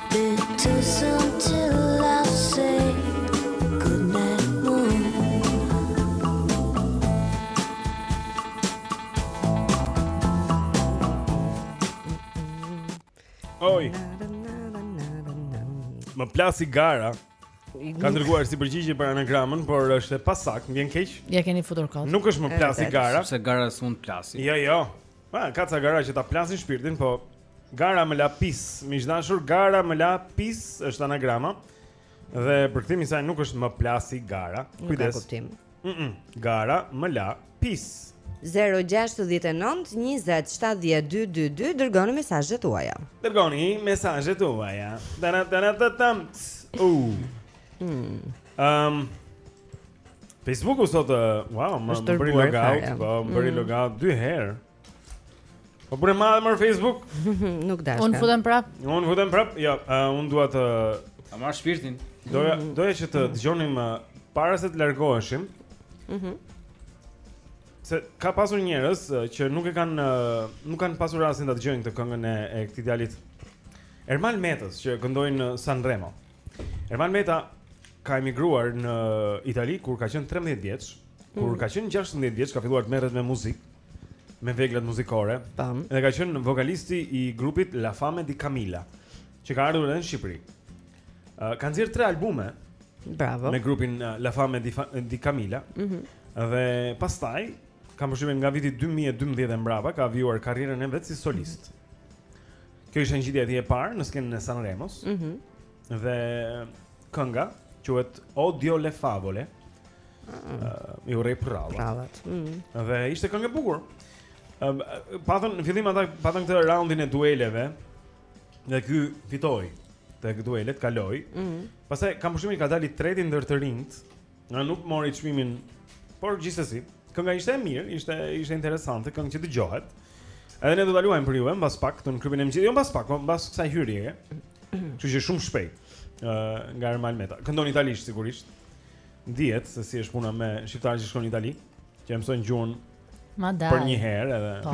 Oj. Më plasi gara. Kanë dërguar si përgjigje për anagramën, por është e pasaktë, më vjen keq. Ia keni futur kot. Nuk është më plasi gara, sepse gara s'mund të plasi. Jo, jo. Ma, ka ca gara që ta plasin shpirtin, po Gara më la pis, miq të dashur, gara më la pis është anagrama. Dhe për këtë mesazh nuk është më plasi gara. Kujdes. Nuk kuptim. Mm -mm. Gara më la pis. 069 20 70 222 dërgoni mesazhet tuaja. Dërgoni mesazhet tuaja. Dana dana ta tam. U. Mm. Um, Facebooku sot, uh, wow, më bëri logout, po më bëri mm. logout dy herë. Po bëre madhe më në Facebook? Nuk dashka. Unë futem prap. Unë futem prap. Jo, uh, unë dua të ta marr shpirtin. Doja, mhm. doja që të dëgjonim uh, para se të largoheshim. Mhm. Mm se ka pasur njerëz uh, që nuk e kanë uh, nuk kanë pasur rastin ta dëgjojnë këtë këngën e, e këtij djalit Ermal Metës që këndoi në Sanremo. Ermal Meta ka emigruar në Itali kur ka qenë 13 vjeç, kur mm. ka qenë 16 vjeç ka filluar të merret me muzikë, me veglat muzikore. Tam. Dhe ka qenë vokalisti i grupit La Fame di Camilla, që ka ardhur edhe në Shqipëri. Uh, ka nxjerr tre albume. Bravo. Me grupin uh, La Fame di, Fa di Camilla. Mhm. Mm dhe pastaj kam përshtypjen nga viti 2012 e mbrapa ka vijuar karrierën e vet si solist. Mm -hmm. Kjo ishte ngjitja e tij e parë në skenën e Sanremos. Mhm. Mm dhe kënga quhet Odio le favole. Ëh, mm. uh, i urrej prallat. Prallat. Ëh. Mm. Dhe ishte këngë e bukur. Ëh, um, patën në fillim ata patën këtë raundin e dueleve. Dhe ky fitoi tek duelet, kaloi. Ëh. Mm. Pastaj kam përshtypjen ka dalë i treti ndër të rinjtë. Na nuk mori çmimin, por gjithsesi, kënga ishte e mirë, ishte ishte interesante, këngë që dëgjohet. Edhe ne do ta luajmë për ju, mbas pak këtu në klubin e mëngjesit, jo mbas pak, po mbas kësaj hyrjeje. Kështu që shumë shpejt ë nga Ermal Meta. Këndon italisht sigurisht. Dihet se si është puna me shqiptarët që shkojnë në Itali, që e mësojnë gjuhën. Ma dal. Për një herë edhe. Po.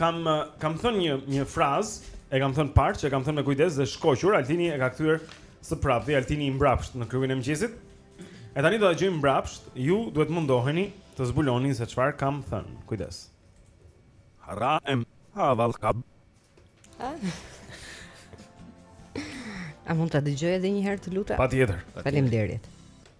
Kam kam thënë një një frazë, e kam thënë mbarë, që e kam thënë me kujdes dhe shkoqur, Altini e ka kthyer së prapti, Altini i mbrapsht në klubin e mëngjesit. E tani do ta dëgjojmë mbrapsht, ju duhet të mundoheni të zbuloni se çfarë kam thënë. Kujdes. Raem, ha vall kab. A mund ta dëgjoj edhe një herë të lutem? Patjetër. Faleminderit.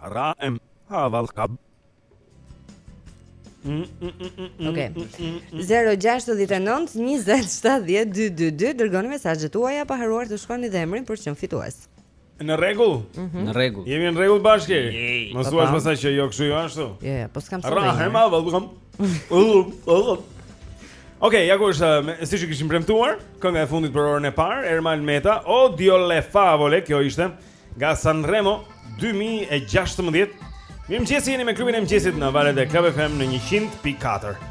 Haraem, haval kab. Mm, mm, mm, ok. 069 20 70 222 Dërgoni mesazhet tuaja Pa harruar të shkruani dhe emrin për të qenë fitues Në rregull mhm. Në rregull Jemi në rregull bashkë Mos thuash po, po. pastaj që jo kështu jo ashtu Jo, jo, po s'kam së rejnë Rahem, a, vëllë, kam Ok, ja ku është, siç e kishim premtuar Kënga e fundit për orën e parë Ermal Meta Odio le favole, kjo ishte Nga Sanremo 2016. Mirëmëngjes, jeni me klubin e mëngjesit në valët e Club FM në 100.4.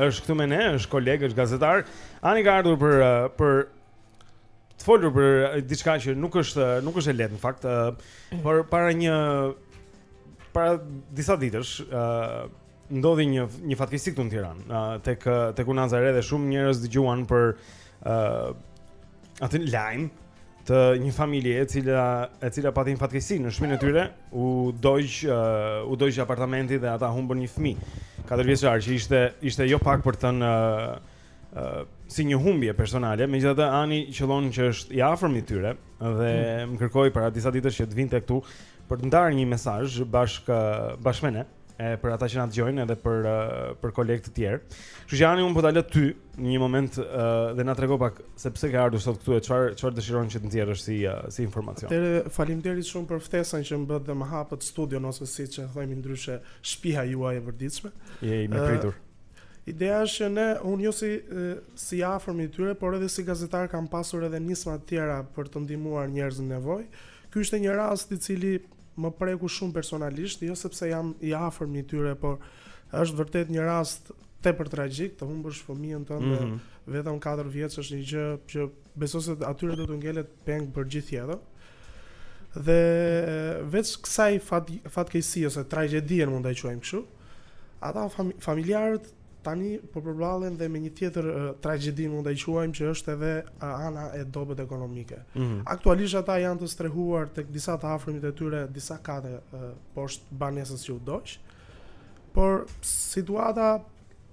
Është këtu me ne, është koleg, është gazetar. Ani ka ardhur për për të folur për diçka që nuk është nuk është e lehtë në fakt, mm. por para një para disa ditësh, ë ndodhi një një fatkeqësi këtu në Tiranë, tek tek Unaza e Re dhe shumë njerëz dëgjuan për ë atë lajm të një familje e cila e cila pati një fatkeqësi në shtëpinë e tyre, u dogj uh, u dogj apartamenti dhe ata humbën një fëmijë katërvjeçar që ishte ishte jo pak për të thënë uh, uh, si një humbje personale, megjithatë Ani qëllon që është i afërm i tyre dhe mm. më kërkoi para disa ditësh që të vinte këtu për të ndarë një mesazh bashkë bashkë me ne. e për ata që na dëgjojnë edhe për për kolegë të tjerë. Kështu që Ani un po ta lë ty në një moment uh, dhe na trego pak se pse ke ardhur sot këtu e çfarë çfarë dëshiron që të nxjerrësh si uh, si informacion. Atëherë faleminderit shumë për ftesën që më bëtë dhe më hapët studion ose siç e themi ndryshe shtëpia juaj e përditshme. Je i mirëpritur. Uh, Ideja është që ne unë jo si si i afërm i tyre, por edhe si gazetar kam pasur edhe nisma të tjera për të ndihmuar njerëz në nevojë. Ky ishte një rast i cili më preku shumë personalisht, jo sepse jam i afërm i tyre, por është vërtet një rast tepër tragjik të humbësh fëmijën tënd mm -hmm. vetëm 4 vjeç është një gjë që besoj se atyre do t'u ngelet peng për gjithë jetën. Dhe veç kësaj fat fatkeqësi ose tragjedie mund ta quajmë kështu, ata familjarët Tani po përballen dhe me një tjetër uh, tragjedi mund ta quajmë që është edhe ana e dobët ekonomike. Mm -hmm. Aktualisht ata janë të strehuar tek disa të afërmit e tyre, disa kate uh, poshtë banesës që u dogj. Por situata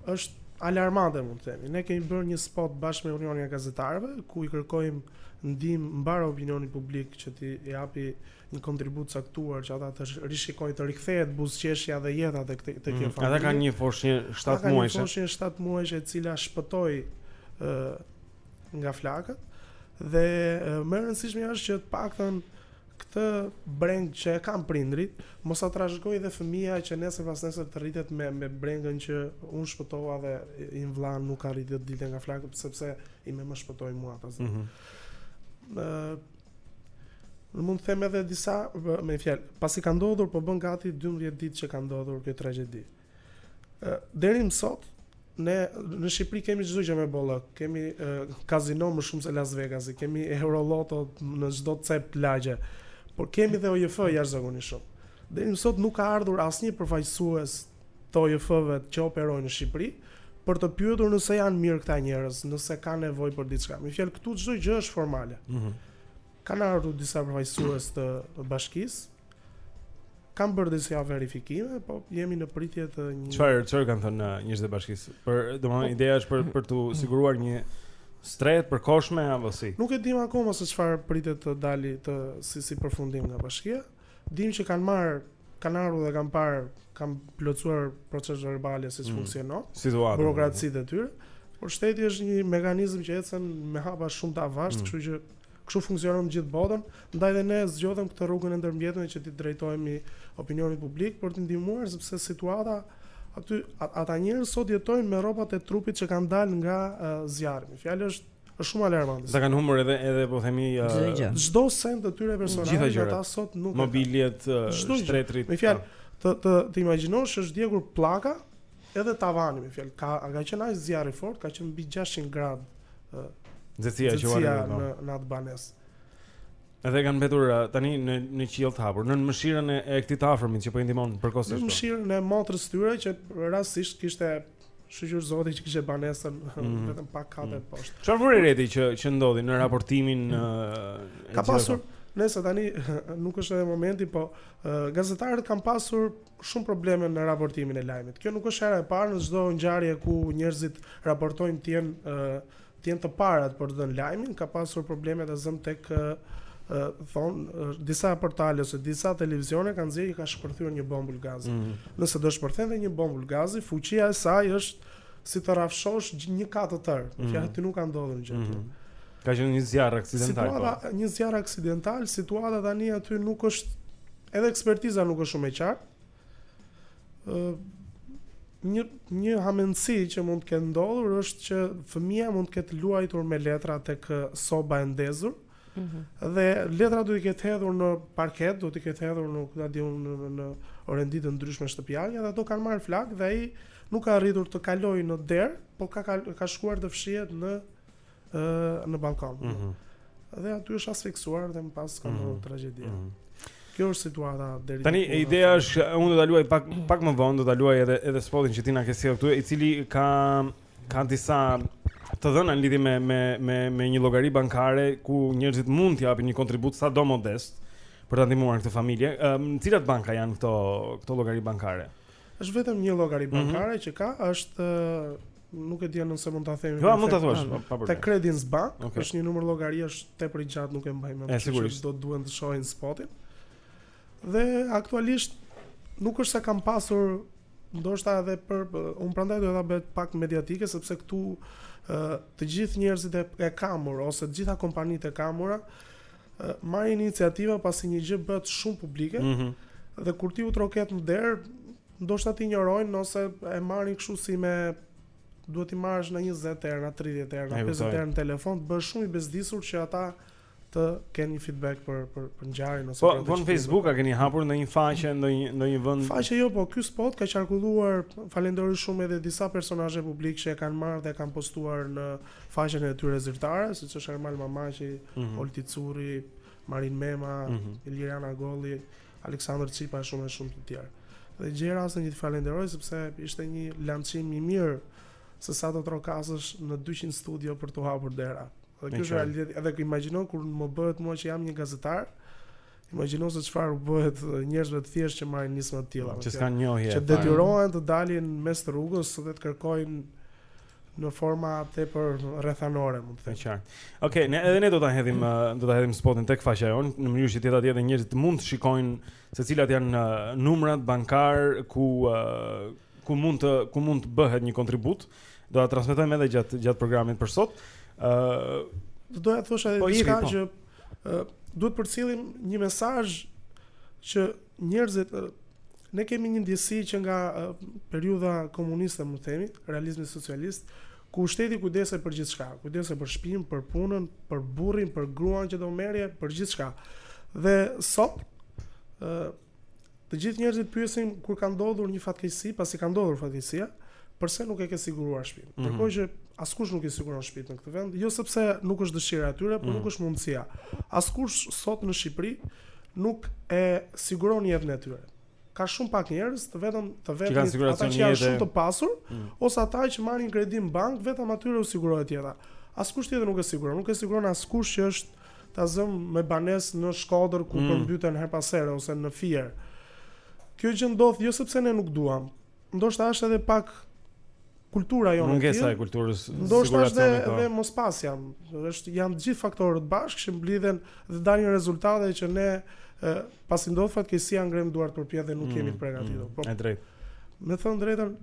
është alarmante mund të themi. Ne kemi bërë një spot bashkë me Unionin e Gazetarëve ku i kërkojmë ndihmë mbarë opinionit publik që t'i japi uh, një kontribut të caktuar që ata të rishikojnë të rikthehet buzëqeshja dhe jeta të këtij të kjo familje. Ata kanë një foshnjë 7 muajshe. Ata kanë një foshnjë 7 muajshe e cila shpëtoi ë nga flakët dhe më e rëndësishmja është që të paktën këtë brengë që e kanë prindërit, mos ta trashëgojë dhe fëmija që nesër pasnesër të rritet me me brengën që un shpëtova dhe im vlla nuk arriti të dilte nga flakët sepse ime më më shpëtoi mua pas. Mm -hmm. Në mund të them edhe disa me fjalë. Pasi ka ndodhur, po bën gati 12 ditë që ka ndodhur kjo tragjedi. Deri më sot, ne në Shqipëri kemi çdo gjë me bollëk. Kemi kazino më shumë se Las Vegasi, kemi Euroloto në çdo cep lagje. Por kemi dhe OJF jashtëzakonisht shumë. Deri më sot nuk ka ardhur asnjë përfaqësues të OJF-ve që operojnë në Shqipëri, për të pyetur nëse janë mirë këta njerëz, nëse kanë nevojë për diçka. Me fjalë këtu çdo gjë është formale. Ëh. Mm -hmm. Kanë ardhur disa përfaqësues të bashkisë, kanë bërë disa verifikime, po jemi në pritje të një Çfarë çfarë kanë thënë uh, njerëzit e bashkisë? Për domethënë po. ideja është për për të siguruar një strehë të përkohshme apo si? Nuk e dim akoma se çfarë pritet të dalë të si si përfundim nga bashkia. Dim që kanë marrë kanë ardhur dhe kanë parë, kanë plotësuar procesverbale se si mm. funksionon, situata, burokracitë e tyre. Por shteti është një mekanizëm që ecën me hapa shumë të avashtë, mm. kështu që kështu funksionon në gjithë botën, ndaj dhe ne zgjodhëm këtë rrugën e ndërmjetme që t'i drejtohemi opinionit publik për t'i ndihmuar sepse situata aty ata njerëz sot jetojnë me rrobat e trupit që kanë dalë nga uh, zjarri. Fjala është Është shumë alarmante. Sa kanë humbur edhe edhe po themi çdo uh, send të tyre personale që ata sot nuk mobiliet, uh, shtretërit. Me fjalë, po. të të të imagjinosh është djegur pllaka edhe tavani me fjalë. Ka ka qenë ai zjarr i fortë, ka qenë mbi 600 gradë. Uh, Nxehtësia që vjen po. në në atë banesë. Edhe kanë mbetur uh, tani në në qiell të hapur, në mëshirën e, e këtij të afërmit që po i ndihmon përkohësisht. Në po. mëshirën e motrës tyre që rastësisht kishte Shyqyr zoti që kishte banesën mhm. vetëm pak kate mhm. poshtë. Çfarë vure re ti që që ndodhi në raportimin e Ka pasur nëse tani nuk është edhe momenti, po gazetarët kanë pasur shumë probleme në raportimin e lajmit. Kjo nuk është hera e parë në çdo ngjarje ku njerëzit raportojnë të jenë Të jenë të parët për të dhënë lajmin, ka pasur probleme të zëmë tek thonë disa portale ose disa televizione kanë nxjerrë që ka shpërthyer një bombol gazi. Mm -hmm. Nëse do shpërthente një bombol gazi, fuqia e saj është si të rrafshosh një kat të tërë. Mm -hmm. Aty nuk ka ndodhur gjë. Mm -hmm. Ka qenë një zjarr aksidental. Situata, po. një zjarr aksidental, situata tani aty nuk është edhe ekspertiza nuk është shumë e qartë. një një hamendësi që mund të ketë ndodhur është që fëmija mund të ketë luajtur me letra tek soba e ndezur. Mm -hmm. Dhe letrat do t'i ketë hedhur në parket, do t'i ketë hedhur në ku ta di unë në, në, në orendi të ndryshme shtëpiake dhe ato kanë marrë flakë dhe ai nuk ka arritur të kalojë në derë, po ka ka shkuar të fshihet në ë në balkon. Mm -hmm. Dhe aty është asfiksuar dhe më pas ka ndodhur mm -hmm. tragjedi. Mm -hmm. Kjo është situata deri tani. Tani ideja është unë do ta luaj pak pak më vonë, do ta luaj edhe edhe spotin që ti na ke sjellë këtu, i cili ka ka disa të dhëna në lidhje me me me me një llogari bankare ku njerëzit mund të japin një kontribut sado modest për ta ndihmuar këtë familje. Ehm, në cilat banka janë këto këto llogari bankare? Është vetëm një llogari mhm. bankare mm -hmm. që ka, është Nuk e di nëse mund ta themi. Jo, mund ta thuash, pa problem. Te Credins Bank, okay. është një numër llogarie është tepër i gjatë, nuk e mbaj mend. Është sigurisht do të duhen të shohin spotin. Dhe aktualisht nuk është se kam pasur ndoshta edhe për un prandaj do ta bëj pak mediatike sepse këtu të gjithë njerëzit e kamur ose të gjitha kompanitë e kamura marrin iniciativa pasi një gjë bëhet shumë publike. Mm -hmm. Dhe kur ti u troket në derë, Ndoshta të injorojnë ose e marrin kështu si me duhet t'i marrësh në 20 herë, në 30 herë, në 50 herë në telefon, të bëhesh shumë i bezdisur që ata të kenë një feedback për për për ngjarjen ose po, për atë. Po në Facebook a keni hapur ndonjë faqe ndonjë ndonjë vend? Faqe jo, po ky spot ka qarkulluar, falenderoj shumë edhe disa personazhe publik që e kanë marrë dhe kanë postuar në faqen e tyre zyrtare, siç është Ermal Mamaqi, mm -hmm. Olti Curri, Marin Mema, mm -hmm. Iliriana Agolli, mm Aleksandër Çipa e shumë e shumë të tjerë. Dhe gjej rastin t'i falenderoj, sepse ishte një lançim i mirë se sa të trokasësh në 200 studio për t'u hapur dera. Dhe kjo është realiteti, edhe imagjino kur më bëhet mua që jam një gazetar, imagjino se çfarë u bëhet njerëzve të thjeshtë që marrin nisma të tilla. Që s'kanë njohje. Që detyrohen të dalin mes rrugës dhe të kërkojnë në forma tepër rrethanore, mund të them. Është qartë. Okej, okay, ne edhe ne do ta hedhim do ta hedhim spotin tek faqja jonë në mënyrë që edhe edhe njerëzit mund të shikojnë se cilat janë numrat bankarë ku ku mund të ku mund të bëhet një kontribut. Do ta transmetojmë edhe gjatë gjatë programit për sot. Ë uh, do doja të thosha edhe po, diçka po. që uh, duhet të përcjellim një mesazh që Njerëzit ne kemi një ndjesi që nga periudha komuniste, mund të themi, realizmi socialist, ku shteti kujdesej për gjithçka, kujdesej për shtëpinë, për punën, për burrin, për gruan që do merrje, për gjithçka. Dhe sot ë të gjithë njerëzit pyesin kur ka ndodhur një fatkeqësi, pasi ka ndodhur fatkeqësia, përse nuk e ke siguruar shtëpinë? Mm -hmm. Ndërkohë që askush nuk e siguron shtëpinë në këtë vend, jo sepse nuk është dëshira e tyre, por mm -hmm. nuk është mundësia. Askush sot në Shqipëri nuk e siguron jetën e tyre. Ka shumë pak njerëz, të vetëm të vetëm ata që janë shumë të pasur mm. ose ata që marrin kredi në bankë, vetëm atyre u sigurohet jeta. Askush tjetër nuk e siguron, nuk e siguron askush që është ta zëm me banesë në Shkodër ku mm. përmbyten herë pas here ose në Fier. Kjo gjë ndodh jo sepse ne nuk duam, ndoshta është edhe pak kultura jonë. Mungesa e kulturës. Ndoshta është edhe edhe mospasja. Është janë të gjithë faktorët bashkë që mblidhen dhe dalin rezultate që ne e, pasi ndodh fatkeqësia ngremë duart përpjetë dhe nuk mm, jemi të përgatitur. Mm, po. Është drejt. Me thënë drejtën,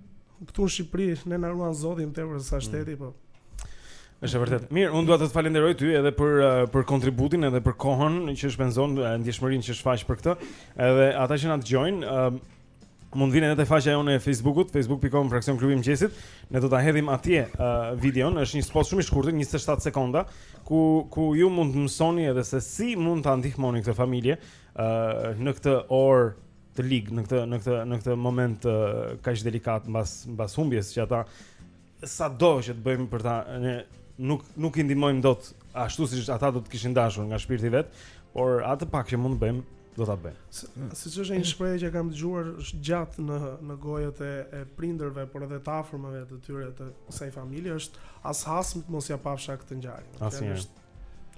këtu në Shqipëri ne na ruan Zoti më tepër se sa mm. shteti, mm. po. Është e vërtetë. Mirë, unë dua të të falenderoj ty edhe për për kontributin edhe për kohën që shpenzon ndjeshmërinë që shfaq për këtë. Edhe ata që na dëgjojnë, mund të vini edhe te faqja jonë e Facebookut, facebook.com fraksion klubi i mëngjesit. Ne do ta hedhim atje uh, videon, është një spot shumë i shkurtër, 27 sekonda, ku ku ju mund të mësoni edhe se si mund ta ndihmoni këtë familje uh, në këtë orë të lig, në këtë në këtë në këtë moment uh, kaq delikat mbas mbas humbjes që ata sado që të bëjmë për ta ne nuk nuk i ndihmojmë dot ashtu siç ata do të kishin dashur nga shpirti i vet, por atë pak që mund të bëjmë do ta bëjmë. Siç është një shprehje që kam dëgjuar gjatë në në gojët e, e prindërve, por edhe të afërmëve të tyre të kësaj familje është as hasmit mos ja pafsha këtë ngjarje. Asnjë. Është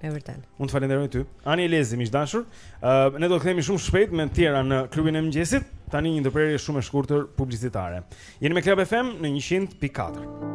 E vërtet. Unë të falenderoj ty. Ani Elezi, miq të dashur. Uh, ne do të kthehemi shumë shpejt me të tjera në klubin e mëngjesit. Tani një ndërprerje shumë e shkurtër publicitare. Jeni me Club FM në 100.4.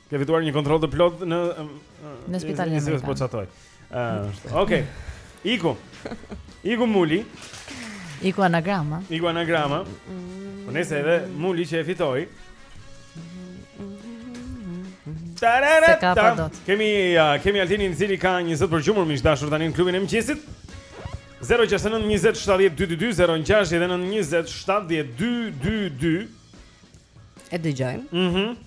Ke fituar një kontroll të plotë në në spitalin Amerikan. Po çatoj. Ëh, okay. Iku. Iku Muli. Iku anagrama. Iku anagrama. Mm. Po nëse edhe Muli që e fitoi. Se ka pa dot. Kemi uh, kemi Altinin i cili ka një zë për të gjurmuar miq të dashur tani në klubin e mëngjesit. 069 20 70 222 069 20 70 222 E dëgjojmë. Mhm. Mm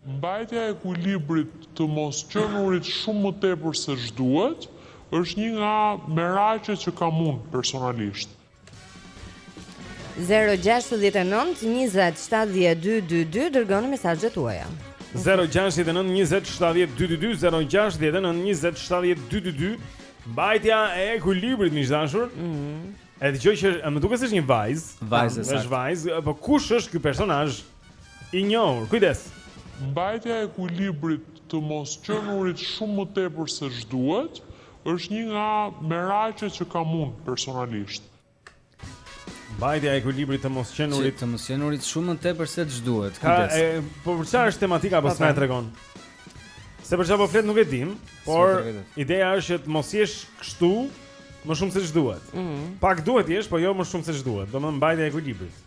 Mbajtja e ekuilibrit të mos qenurit shumë më tepër se ç'duhet është një nga meraqet që kam unë personalisht. Zero gjashtëdhjetë e nëntë njëzet shtatëdhjetë dy dy dy dërgoni mesazhet tuaja. Zero gjashtëdhjetë e nëntë njëzet shtatëdhjetë dy dy dy zero gjashtëdhjetë e nëntë njëzet shtatëdhjetë dy dy dy mbajtja e ekuilibrit miq të dashur. Mhm. E dëgjoj që më duket se është një vajzë. Vajzë, është vajzë, po kush është ky personazh? I njohur, kujdes! Mbajtja e ekuilibrit të mos qenurit shumë më tepër se ç'duhet, është një nga meraqet që kam unë personalisht. Mbajtja e ekuilibrit të mos qenurit. Që të mos qenurit shumë më tepër se ç'duhet, kujdes. Ka, e, po për çfarë është tematika apo s'na e tregon? Se për çfarë po flet nuk e dim, por ideja është që të mos jesh kështu më shumë se ç'duhet. Mm. Pak duhet të jesh, po jo më shumë se ç'duhet. Domethënë mbajtja e ekuilibrit.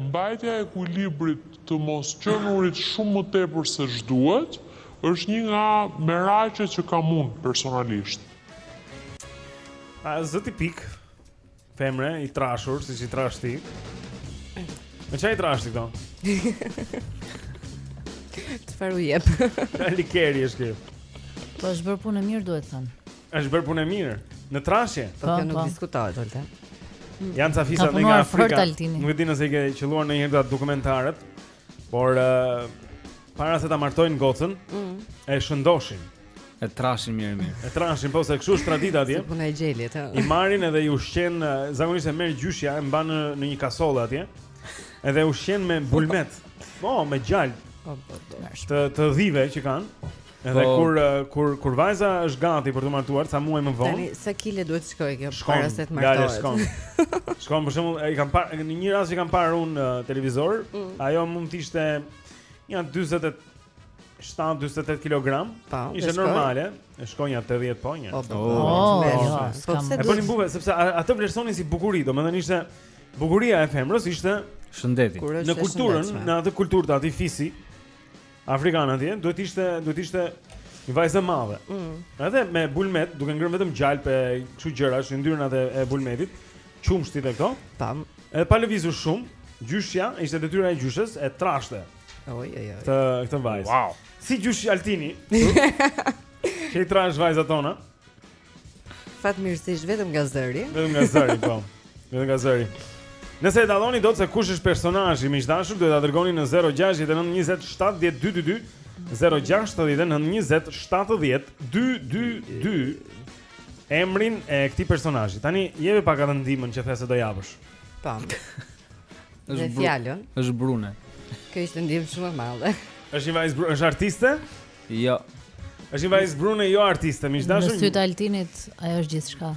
Mbajtja e ekuilibrit të mos qenurit shumë më tepër se ç'duhet është një nga meraqet që kam unë personalisht. A zë tipik femre i trashur siç i trash ti. Me ça i trash ti këto? Çfarë u jep? Çfarë likeri është ky? Po është bërë punë e mirë duhet thënë. Është bërë punë e mirë në trashje. Po kjo po, nuk po. diskutohet ajo. Janë ca fise nga Afrika. Nuk e di nëse i ke qëlluar ndonjëherë këta dokumentarët, por uh, para se ta martojnë gocën, mm. e shëndoshin. E trashin mirë mirë. E trashin po se kështu është tradita atje. Si puna e gjelit, ha. I marrin edhe i ushqen, zakonisht e merr gjyshja, e mban në, në një kasolle atje. Edhe ushqen me bulmet. Po, me gjalp. Po, po, po. Të të dhive që kanë. Edhe po, kur kur kur vajza është gati për t'u martuar ca muaj më vonë. Tani sa kile duhet të shkojë kjo para se të martohet? Shkon. Shkon për shembull, i kam parë në një rast që kam parë unë në televizor, mm. ajo mund të ishte një 40 7-48 kg Ishte normale E shkonte 80 po një oh, oh, oh, po, E për një buve Sepse atë e vlerësonin si bukuri Domethënë ishte Bukuria e femrës ishte Shëndeti Në kulturën Në atë kulturë të atij fisi Afrikan atje, duhet ishte, duhet ishte një vajzë e madhe. Mm. Edhe me bulmet, duke ngrënë vetëm gjalpë e kështu gjëra, yndyrën atë e bulmetit, qumështit e këto. Tam. Edhe pa lëvizur shumë, gjyshja ishte detyra e gjyshes e trashte. Oj oj oj. Të këtë vajzë. Wow. Si gjyshi Altini. Që i trash vajzat tona. Fatmirësisht vetëm nga zëri. Vetëm nga zëri, po. Vetëm nga zëri. Nëse e dalloni dot se kush është personazhi më i dashur, duhet ta dërgoni në 069 20 70 222. 069 20 70 222 emrin e këtij personazhi. Tani jepe pak atë ndihmën që the se do japësh. Tam. Është fjalën. Është Brune. Kjo ishte ndihmë shumë e madhe. Është një vajzë, është artiste? Jo. Është një vajzë brune jo artiste, më dashur. Në sytë e Altinit ajo është gjithçka.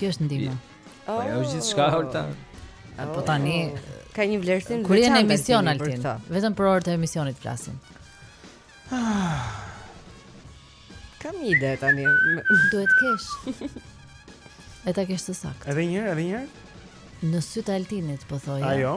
Kjo është ndihma. Po ajo është gjithçka Alta. Oh. Po tani ka një vlerësim të veçantë. Kur jam në emision Altin, vetëm për orët e emisionit flasim. Kam një ide tani. Duhet ta kesh. E ta kesh të saktë. Edhe një herë, edhe një herë. Në sytë e Altinit po thoja. Ajo.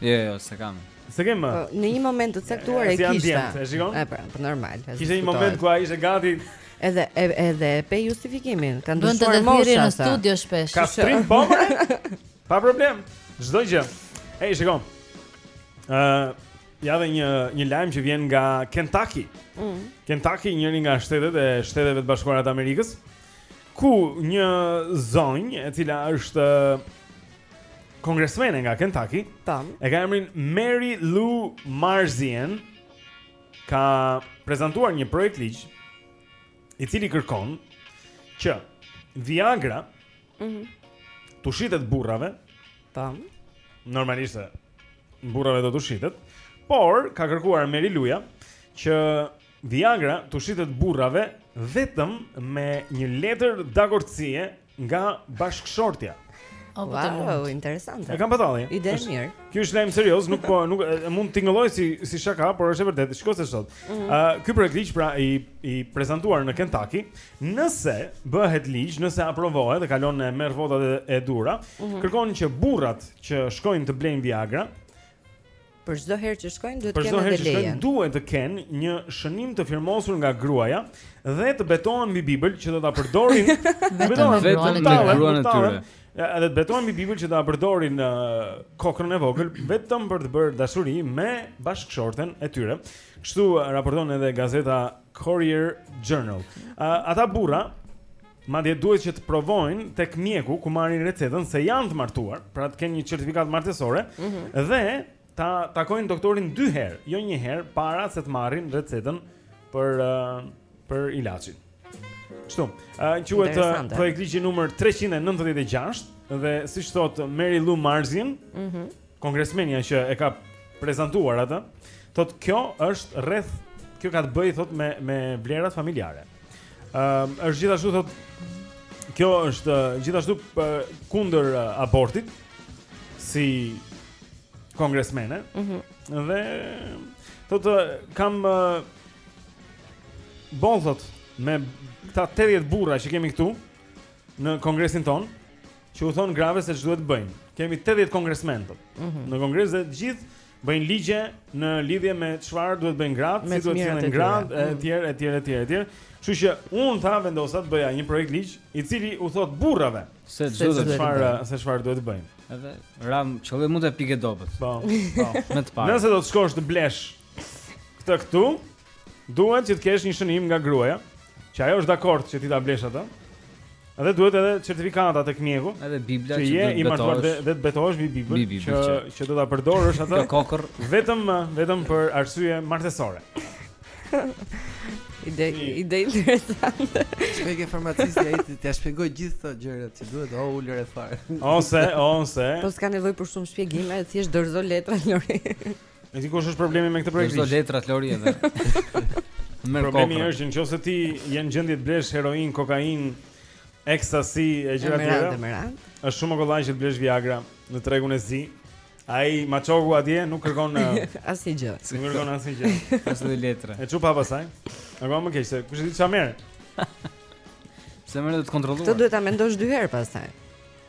Jo, jo, s'e kam. S'e kam. Po, në një moment të caktuar e kishte. Si ambient, e shikon? E pra, po normal. Kishte një moment ku ai ishte gati Edhe edhe pe justifikimin, ka ndryshuar mosha. Do të në studio shpesh. Ka stream po. Pa problem. Çdo gjë. Ej, shikon. Ë, uh, ja dhe një një lajm që vjen nga Kentucky. Mm. Kentucky, njëri nga shtetet e Shteteve të Bashkuara të Amerikës, ku një zonjë e cila është Kongresmene nga Kentucky Tam. E ka emrin Mary Lou Marzian Ka prezantuar një projekt ligj I cili kërkon Që Viagra mm -hmm. T'u shitet burrave Tam. Normalisht se Burrave do t'u shitet Por, ka kërkuar Mary Louja Që Viagra t'u shitet burrave Vetëm me një letër dakordësie Nga bashkëshortja. Oh, wow, interesante. E kam pa tallje. Ide e mirë. Ky është lajm serioz, nuk po nuk e, mund të tingëllojë si si shaka, por është e vërtetë. Shiko se ç'thotë. Ëh, mm -hmm. uh, ky projekt ligj pra i i prezantuar në Kentucky, nëse bëhet ligj, nëse aprovohet dhe kalon merr votat e, e duhura, mm -hmm. kërkon që burrat që shkojnë të blejnë Viagra, Për çdo herë që shkojnë duhet të kenë lejen. Për çdo herë që shkojnë duhet të kenë një shënim të firmosur nga gruaja dhe të betohen mbi Bibël që do ta përdorin vetëm vetëm me gruan e tyre. Edhe të betohen mbi Bibël që do ta përdorin kokrrën e vogël vetëm për të bërë dashuri me bashkëshorten e tyre. Kështu raporton edhe gazeta Courier Journal. Ata burra Madje duhet që të provojnë tek mjeku ku marrin recetën se janë të martuar, pra të kenë një certifikatë martesore mm -hmm. dhe ta takojnë doktorin dy herë, jo një herë para se të marrin recetën për uh, për ilaçin. Kështu, uh, quhet uh, projekt ligji numër 396 dhe siç thotë Mary Lou Marzian, ëh, mm -hmm. kongresmenja që e ka prezantuar atë, thotë kjo është rreth kjo ka të bëjë thotë me me vlerat familjare. Ëm, është gjithashtu thotë kjo është gjithashtu kundër abortit si kongresmene. Mhm. Mm dhe thotë kam boll thotë me këta 80 burra që kemi këtu në kongresin tonë që u thonë grave se ç'duhet të bëjnë. Kemi 80 kongresmenë mm -hmm. në kongres dhe të gjithë Bëjnë ligje në lidhje me çfarë duhet të bëjnë gratë, si duhet të sillen gratë, e tjera, e tjera, e tjera, e tjera. Kështu që unë tha vendosa të bëja një projekt ligj, i cili u thotë burrave se çfarë se çfarë duhet të bëjnë. Edhe ra m'u në pikë të dobët. Po. po. Në të parë. Nëse do të shkosh të blesh këtë këtu, Duhet që të kesh një shënim nga gruaja, që ajo është dakord që ti ta blesh atë. Edhe duhet edhe certifikata tek mjeku. Edhe Bibla që, që do të betohesh. Dhe, dhe të betohesh mbi Biblën bi, bi, që, që që do ta përdorësh atë kokërr. Vetëm vetëm për arsye martesore. Ide ide interesante. Çfarë ke farmacisti ai t'ia shpjegojë gjithë këto gjëra që duhet o ulër e fare. Ose ose. Po s'ka nevojë për shumë shpjegime, thjesht dorëzo letrat Lori. E di ku është problemi me këtë projekt? Çdo letrat Lori edhe. Merr kokën. Problemi është që nëse ti je në gjendje të blesh heroinë, kokainë, ekstasi e gjëra të tjera. Është shumë kollaj që të blesh Viagra në tregun e zi. Ai maçogu atje nuk kërkon asnjë gjë. Nuk kërkon asnjë gjë. Është dhe letra. E çu pa pasaj. Nuk kam më keq se kush e di çfarë merr. Se merr të kontrolluar? Të duhet ta mendosh dy herë pastaj.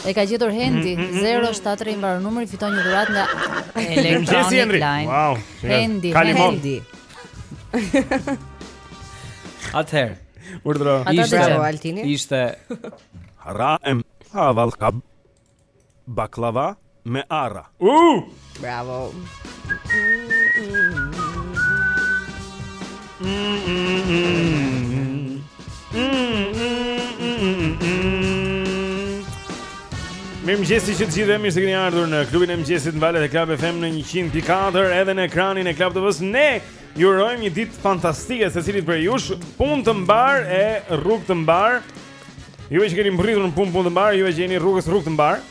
E ka gjetur Hendi, 073 i mbaron numri, fiton një dhuratë nga Electronic Line. Wow. Hendi, Hendi. Atëherë, urdhëro. Ishte Altini. Ishte Havalkab. Baklava me arra. Uh! Bravo. Mirëmëngjesi të gjithë dhe mirë se keni ardhur në klubin e mëngjesit në valët e Club FM në 100.4 edhe në ekranin e Club TV-së Ne ju urojmë një ditë fantastike secilit prej jush Punë të mbarë e rrugë të mbarë Juve që keni mbërritur në punë punë të mbarë Juve që jeni rrugës rrugë të mbarë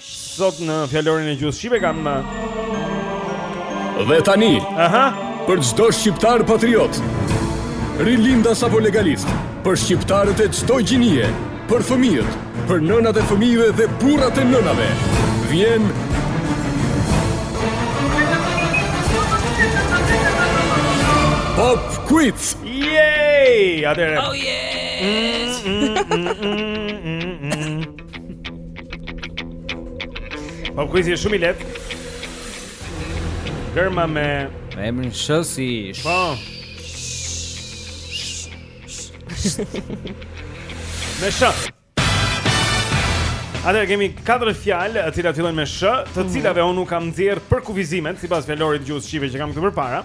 Sot në fjalorin e gjuhës shqipe kam Dhe tani Aha Për çdo shqiptar patriot rilindas apo legalist Për shqiptarët e çdo gjinie Për fëmijët Për nënat e fëmijëve dhe burrat e nënave Vjen Pop Quiz Yay! Atëherë Oh yeah! Mm, mm, mm, mm, mm. Pop quiz është shumë i lehtë. Germa me me emrin Sh si Sh. Po. Me Sh. Atëherë kemi katër fjalë, të cilat fillojnë me Sh, të mhm. cilave unë u kam nxjerrë përkufizimet sipas fjalorit të gjuhës shqipe që kam këtu përpara.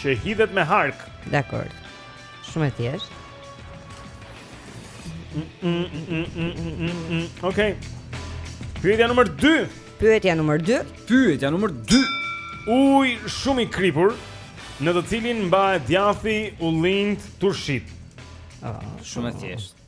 Që hidhet me hark. Dakord. Shumë e thjeshtë. Okej. Pyetja numër 2. Pyetja numër 2. Pyetja numër 2. Ujë shumë i kripur në të cilin mbahet djathi, ullinjtë, turshitë. Ah, shumë e thjeshtë.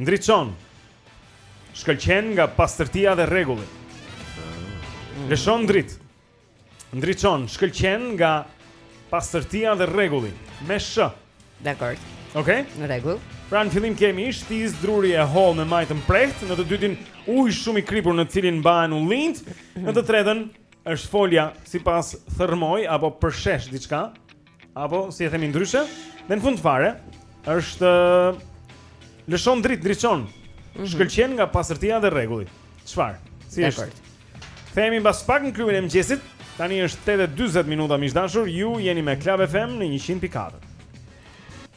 Ndriçon. Shkëlqen nga pastërtia dhe rregulli. Mm. Lëshon dritë. Ndriçon, shkëlqen nga pastërtia dhe rregulli me sh. Dakord. Okej. Okay? Në rregull. Pra në fillim kemi shtizë druri e hollë me majë të mprehtë, në të dytin ujë shumë i kripur në të cilin mbahen ullinjtë, në të tretën është folja sipas thërrmoj apo përshesh diçka. Apo si e themi ndryshe? Dhe në fund të fare është lëshon dritë, ndriçon. Mm -hmm. Shkëlqen nga pastërtia dhe rregulli. Çfarë? Si është? Kthehemi mbas pak në klubin e mëngjesit. Tani është 8:40 minuta miq të dashur. Ju jeni me Club FM në 100.4.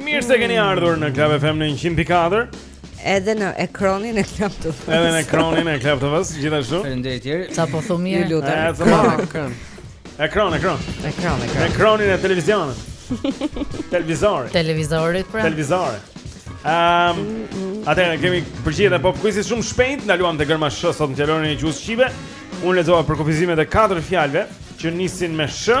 Mirë se keni ardhur në Club FM në 100.4. Edhe në ekranin e Club TV. Edhe në ekranin e Club TV, gjithashtu. Faleminderit tjerë. Sa po thon mirë, lutem. Ja, sa më ekran. Ekran, ekran. Ekran, ekran. Ekranin e televizionit. Televizorit. Televizorit, pra. Televizorit. Ehm, um, atëherë kemi përgjigjet e pop quizit shumë shpejt, ndaluam te gërma sh sot në fjalorin e gjuhës shqipe. Unë lexova përkufizimet e katër fjalëve që nisin me sh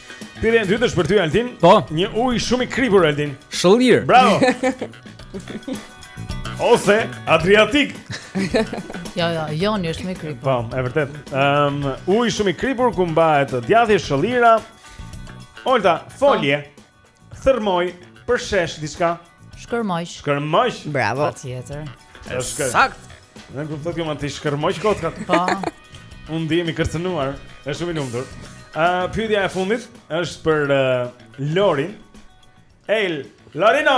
Pyetja e dytë është për ty Altin. Po. Një ujë shumë i kripur Altin. Shëllirë. Bravo. Ose Adriatik. jo, jo, joni është më i kripur. Po, e vërtetë. Ëm, um, ujë shumë i kripur ku mbahet djathi, shëllira. Olta, folje. Po. Thërmoj, përshesh diçka. Shkërmoj. Shkërmoj. Bravo. Patjetër. Është saktë. Ne do të thotë më t'i shkërmoq kockat. Po. Unë ndihem i kërcënuar. Është shumë i lumtur. Ë, uh, pyetja e fundit është për uh, Lorin. Ej, Lorino.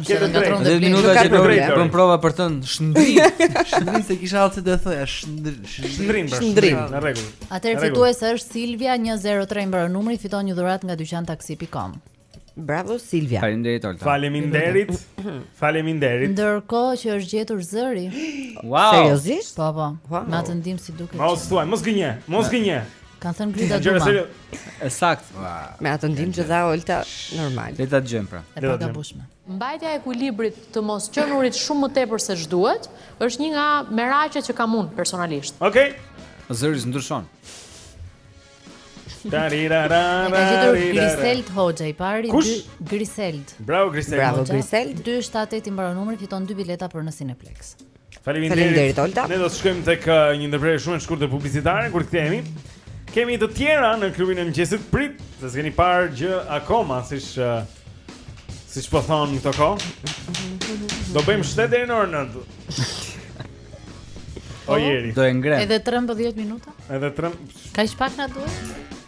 Ke të drejtë. Dhjetë minuta që Lori bën prova për të shndrim. Shndrim se kisha alse të thoja shndrim. Shndrim, pra, shndrim, në rregull. Atëherë fituese është Silvia 103 mbaron numri, fiton një dhuratë nga dyqan taksi.com. Bravo Silvia. Faleminderit Olta. Faleminderit. Faleminderit. Ndërkohë që është gjetur zëri. Wow. Seriozisht? Po, po. Wow. Na dhe ndihmë si duket. Mos thuaj, mos gënje, mos gënje. Kanë thënë Grida Duma. Është saktë. Me atë ndihmë që dha Olta normal. Le ta dëgjojmë pra. E pagabueshme. Mbajtja e ekuilibrit të mos qenurit shumë më tepër se ç'duhet, është një nga meraket që kam unë personalisht. Okej. Okay. Zëri s'ndryshon. Griseld Hoxha i pari Griseld Bravo Griseld Bravo Griseld 278 i mbaron numri fiton dy bileta për në Cineplex. Faleminderit Olta. Ne do të shkojmë tek uh, një ndërprerje shumë e shkurtër publicitare kur të kthehemi. Kemi të tjera në klubin e mëngjesit. Prit, se s'keni parë gjë akoma, siç uh, siç po thonë këto kohë. Do bëjmë shtet deri në orën 9. O jeri. Do e ngremë. Edhe 13 minuta? Edhe 13. Kaq pak na duhet?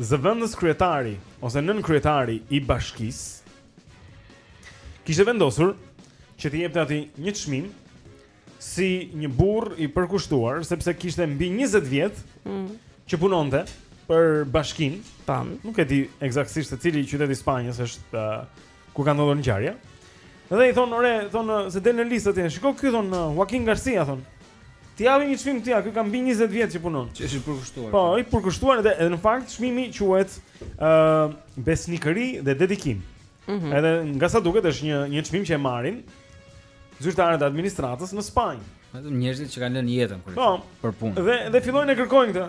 Zëvendës kryetari ose nënkryetari i bashkisë kishte vendosur që t'i jepte atij një çmim si një burrë i përkushtuar sepse kishte mbi 20 vjet mm. që punonte për bashkinë. Tani, nuk e di eksaktësisht se cili qytet i Spanjës është uh, ku ka ndodhur ngjarja. Dhe i thon, "Ore, thon se del në listë atje. Shikoj këtu thon Joaquin Garcia thon. T'i japim një çmim këtij, ky ka mbi 20 vjet që punon. Që është i përkushtuar. Po, i përkushtuar dhe edhe në fakt çmimi quhet ë uh, besnikëri dhe dedikim. Mm -hmm. Edhe nga sa duket është një një çmim që e marrin zyrtarët e administratës në Spanjë. Vetëm njerëzit që kanë lënë jetën kur po, për punë. Dhe dhe fillojnë të kërkojnë këtë.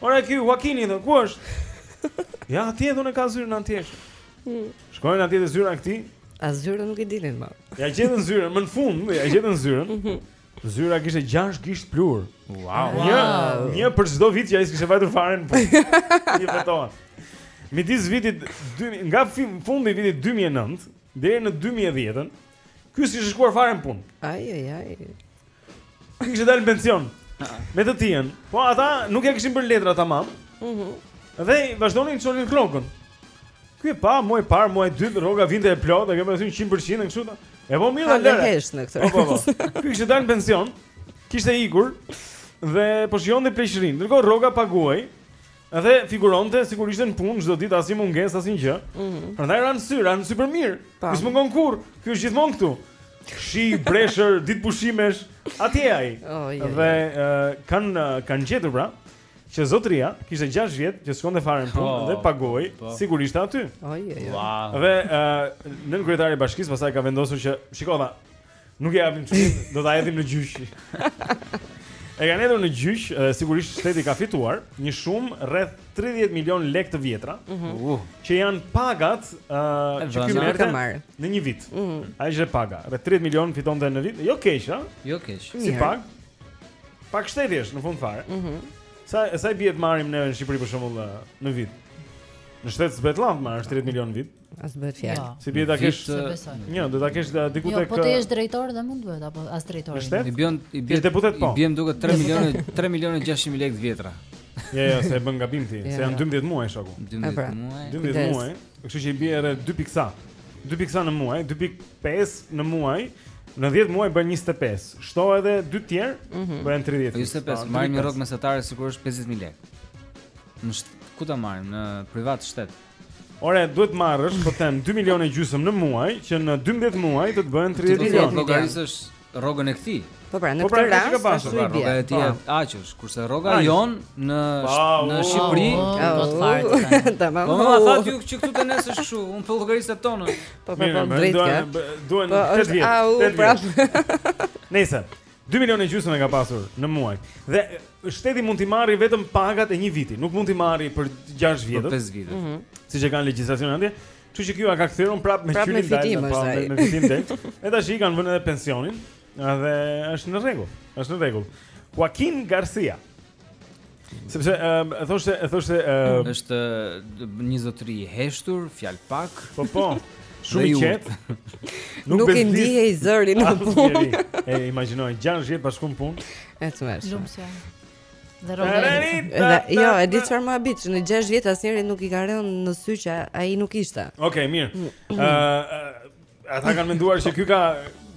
Ore ky Joaquini, ku është? ja, atje thonë ka zyrën andej. Mm. Shkojnë atje te zyra e këtij. A zyrën nuk ia dinin më. Ia gjetën zyrën, më në fund, ia gjetën zyrën. Mhm. Zyra kishte 6 gisht pluhur. Wow. Një, wow. një për çdo vit që ai s'kishte vajtur fare në punë. Një beton. Midis vitit 2000, nga fundi i vitit 2009 deri në 2010-ën, Ky s'kishte shkuar fare në punë. Ai ai ai. Ky kishte dalë në pension. Më të tijën. Po ata nuk ia kishin bërë letra tamam. Mhm. Mm dhe vazhdonin t'i çonin rrogën. Ky e pa, muaji parë, muaji dytë, rroga vinte e plotë, e kemi thënë 100% e kështu ta. E po mirë lëre. Ka hesht në këtë. Po po po. Ky kishte dalë në pension. Kishte ikur dhe po shijonte pleqërinë. Ndërkohë rroga paguhej. Edhe figuronte sikur ishte në punë çdo ditë asnjë mungesë asnjë gjë. Mm -hmm. Prandaj ra në sy, ra në sy për mirë. Ky s'mungon kurrë. Ky është gjithmonë këtu. Shi breshër, ditë pushimesh, atje ai. Oh, je, dhe uh, kanë uh, kanë gjetur pra që zotëria kishte 6 vjet që s'shkonte fare në punë oh, dhe paguhej po. sigurisht aty. Oh, je, je. Wow. Dhe uh, nënkryetari i bashkisë pastaj ka vendosur që shiko Nuk i japim çmim, do ta hedhim në gjyq. E kanë hedhur në gjyq dhe sigurisht shteti ka fituar një shumë rreth 30 milion lekë të vjetra, mm -hmm. uh, që janë pagat uh, që ky merrte në një vit. Mm -hmm. Aq është paga, rreth 30 milion fitonte në vit. Jo keq, ha? Jo keq. Si pagë? Pagë shteti është në fund të fundit. Mm -hmm. Sa sa i bie të marrim ne në Shqipëri për shembull në vit? Në shtet s'bëhet llaf, marrësh 30 milion në vit. As bëhet fjalë. Jo. S'i bie ta kesh një, do ta kesh diku jo, tek. Jo, po të jesh drejtor dhe mund bëhet apo as drejtor. I bën i bën deputet po. I bën diku 3 milionë 3 milionë 600 mijë lekë të vjetra. Jo, jo, se e bën gabim ti, se janë 12 muaj shoku. 12 pra, muaj. 12 muaj. Kështu që i bie edhe 2.5. 2.5 në muaj, 2.5 në muaj. Në 10 muaj bën 25. Shto edhe 2 të tjerë, mhm. bën 30. 25, marr një rrogë mesatare sikur është 50000 lekë. Ne ku ta marrim? Në privat shtet. Ore, duhet të marrësh, po them, 2 milionë e gjysëm në muaj, që në 12 muaj të të bëhen 30 milionë. Ti llogarit rrogën e këtij. Po pra, në po pra, këtë rast ka pasur pra, rroga e tij po. aq është, kurse rroga jonë në në Shqipëri, po të fare. Tamam. Po më the ti që këtu te ne s'është kështu, unë po llogaris tonën. Po po po drejtë ke. Duhen 8 vjet. Au, prap. Nëse 2 milionë e gjysmë e ka pasur në muaj. Dhe shteti mund t'i marri vetëm pagat e një viti, nuk mund t'i marri për 6 vjet. Për 5 vjet. Mhm. Siç e kanë legjislacionin atje. Kështu që kjo ka kthyer prap me fitim dalë. Prap me fitim është ai. Me fitim dalë. Edhe tash i kanë vënë edhe pensionin, edhe është në rregull. Është në rregull. Joaquin Garcia. Sepse um, e thoshte e thoshte uh, është një zotëri i heshtur, fjalë pak. Po po. Shumë i qetë. Nuk, nuk i ndihej zëri në punë. E imagjinoj 6 vjet pa shkuar në punë. E tmerrshme. Lum si ai. Dhe Roberti. Jo, e di çfarë më habit, në 6 vjet asnjërit nuk i ka rënë në sy që ai nuk ishte. Okej, okay, mirë. Ëh, mm. uh, Ata kanë menduar që ky ka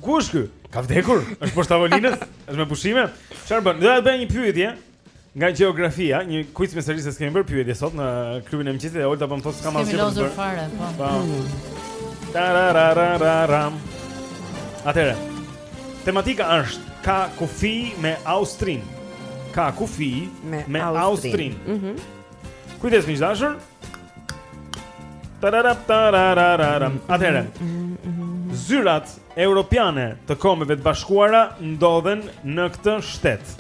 ku është ky? Ka vdekur? Është poshtë tavolinës? Është me pushime? Çfarë bën? Do të bëj një pyetje nga gjeografia, një quiz meqë ari s'e kemi bërë pyetje sot në klubin e mëngjesit dhe Olta po më thotë s'kam asgjë të bërë. Fare, po. po. Tarararararam. Atëherë. Tematika është ka kufi me Austrin. Ka kufi me, me Austrin. Mhm. Mm Kujdes miq të dashur, Tararap tararararam. Atëherë. Zyrat europiane të Kombeve të Bashkuara ndodhen në këtë shtet.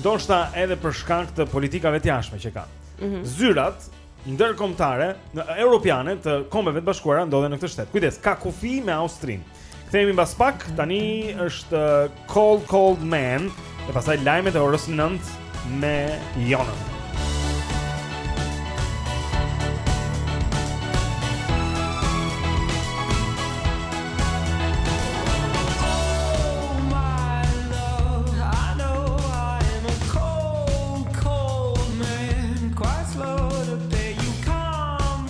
Ndoshta edhe për shkak të politikave të jashtme që kanë. Mhm. Zyrat ndërkombëtare europiane të Kombeve të Bashkuara ndodhen në këtë shtet. Kujdes, ka kufi me Austrinë. Kthehemi mbas pak. Tani është Cold Cold Man dhe pastaj lajmet e orës 9 me Jonën.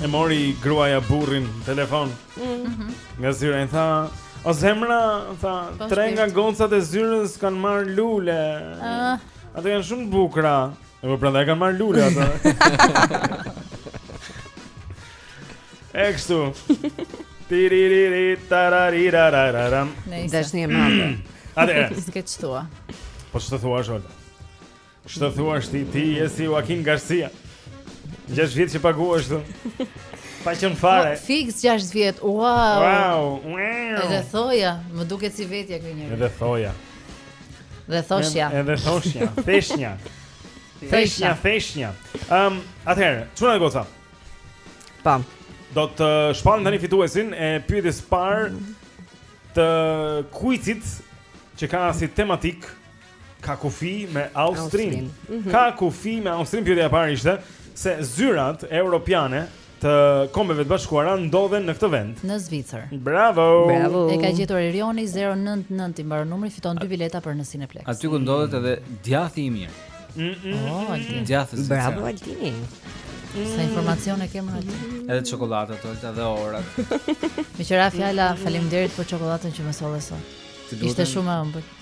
E mori gruaja burrin në telefon mm. Nga zyra i tha O zemra, tha, po, tre nga gocat e zyrës kanë marrë lule uh. Ato janë shumë të bukura E më po prandaj kanë marrë lule ato E kështu Tiririri, tararirarararam Nëjse Dashni e madhe Ate e S'ke ç'thua Po ç'të thuash Ç'të thuash ti, ti je si Joaquin Garcia. 6 vjet që paguhesh ti. Pa qenë fare. Po, Fiks 6 vjet. Wow. Wow. wow. Edhe thoja, më duket si vetja ky njeri. Edhe thoja. Dhe thoshja. Edhe thoshja, feshnja. Feshnja, feshnja. Ehm, um, atëherë, çuna e goca. Pam. Do të shpallim tani fituesin e pyetjes së parë të kuizit që ka si tematikë Ka kufi me Austrinë. Mm -hmm. Ka kufi me Austrinë, pyetja e parë ishte se zyrat europiane të kombeve të bashkuara ndodhen në këtë vend. Në Zvicër. Bravo. Bravo. E ka gjetur Erioni 099 i mbaron numri, fiton dy bileta për në Cineplex. Aty ku ndodhet edhe djathi i mirë. Mm -mm. Oh, Altin. Djathi. Bravo Altin. Sa informacione ke. Edhe çokollatat, edhe orat. Meqë ra fjala, faleminderit për çokollatën që më solle sot. Ishte shumë e ëmbël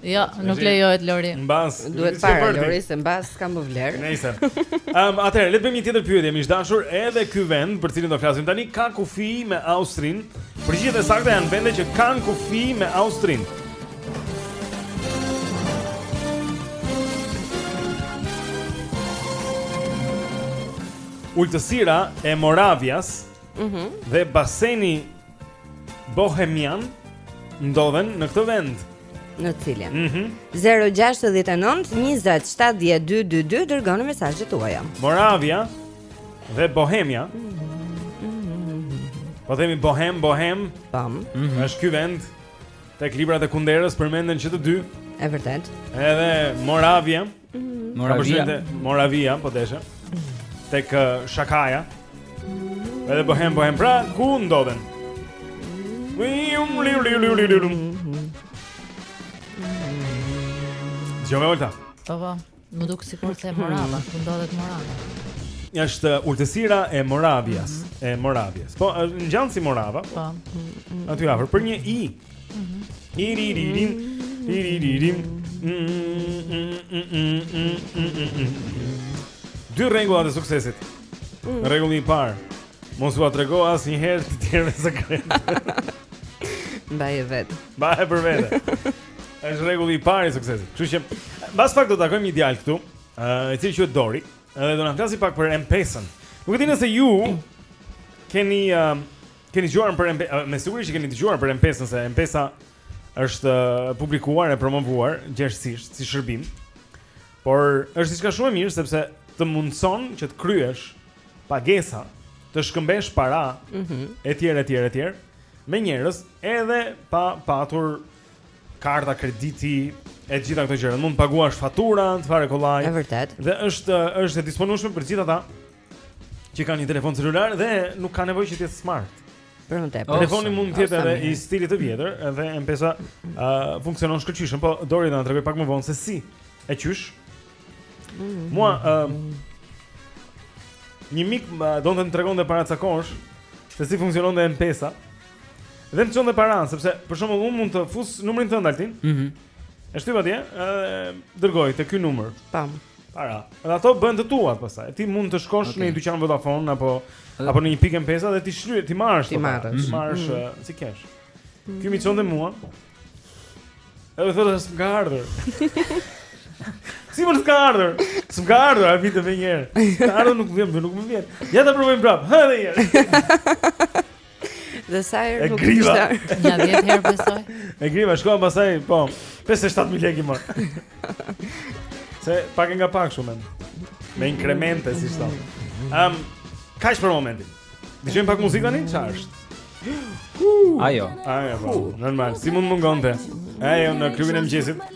Jo, nuk lejohet Lori. Mbase, duhet parë Lori se mbase ka më vlerë. Nëse. Ëm, um, atëherë le të bëjmë një tjetër pyetje, miq të dashur, edhe ky vend për të cilin do flasim tani ka kufi me Austrinë. Përgjigjet e sakta janë vende që kanë kufi me Austrinë. Ultësira e Moravisë. Mhm. Mm dhe baseni Bohemian ndodhen në këtë vend. Në cilin? Mm -hmm. 069 20 70 222 dërgoni mesazhet tuaja. Moravia dhe Bohemia. Mm -hmm. Po themi Bohem, Bohem. Pam. Mm -hmm. Është ky vend tek librat e Kunderës përmenden që të dy. E vërtetë. Edhe Moravia. Mhm. Moravia, Moravia, po desha. Tek uh, Shakaja. Edhe bohem bohem pra ku ndodhen? Jo më volta. Po po, më duket sikur se Morava, ku ndodhet Morava. Është uh, ultësira e Moravias, mm -hmm. e Moravias. Po, uh, ngjan si Morava. Po. Aty afër për një i. Iriririm Iriririm Dy rregullat e suksesit. Mm. Rregulli i parë, mos ua trego asnjëherë të tjerëve sekretet. Mbaje vet. Mbaje për vete. Është rregulli i parë i suksesit. Kështu që mbas pak do të takojmë një djalë këtu, i cili quhet Dori, edhe do na flasi pak për M-Pesën. Nuk e di nëse ju keni Keni dëgjuar për M-Pe, me siguri që keni dëgjuar për M-Pesën se M-Pesa është publikuar e promovuar gjerësisht si shërbim. Por është diçka shumë e mirë sepse të mundëson që të kryesh pagesa, të shkëmbesh para mhm. etj etj etj me njerëz edhe pa patur karta krediti e të gjitha këto gjëra. Mund të paguash fatura, të fare kollaj. Është vërtet. Dhe është është e disponueshme për të gjithë ata Që kanë një telefon celular dhe nuk ka nevojë që të jetë smart. Për më tepër. Telefoni mund të jetë edhe i stilit të vjetër, edhe M-Pesa uh, funksionon shkëlqyshëm, po Dori do na tregoj pak më vonë se si e qysh. Mm. Mua uh, një mik uh, donte të më tregonte para ca kohësh se si funksiononte M-Pesa. Dhe më çon dhe para, sepse për shembull unë mund të fus numrin tënd Altin. Mhm. Mm e shtyp atje, edhe dërgoj te ky numër. Tam. Para. Dhe ato bëhen të tuat pastaj. Ti mund të shkosh okay. në një dyqan Vodafone apo apo në një pikë M-Pesa dhe ti shlyhet, ti marrësh. Ti marrësh, mm. marrësh mm. Eh, si kesh. Mm. Ky m'i çon dhe mua. Edhe thotë se s'ka ardhur. Si s'të ka ardhur? S'm ka ardhur, a vitë më një herë. Ka ardhur nuk vjen, nuk më vjen. Ja ta provojmë prap. Hajde një herë. Dhe sa herë nuk ishte Nja dhjetë herë besoj E griva, shkuan pastaj, po 5-7 mijë lekë i more Se pak e nga pak shumohen Me inkremente, si i thonë um, Kaq për momentin Dëgjojmë pak muzikë tani? Ça është? Ajo Ajo, po, normal Si mund mungonte Ajo, në klubin e mëngjesit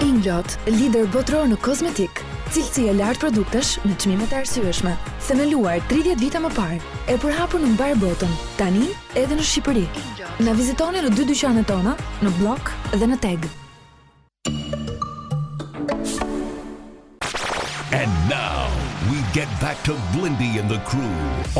Inglot, lider botëror në kozmetikë, cilësi e lartë produktesh me çmime të arsyeshme. Themeluar 30 vite më parë, e përhapur në mbarë botën, tani edhe në Shqipëri. Na vizitoni në dy dyqanet tona, në Bllok dhe në Teg. And now we get back to Blendi and the crew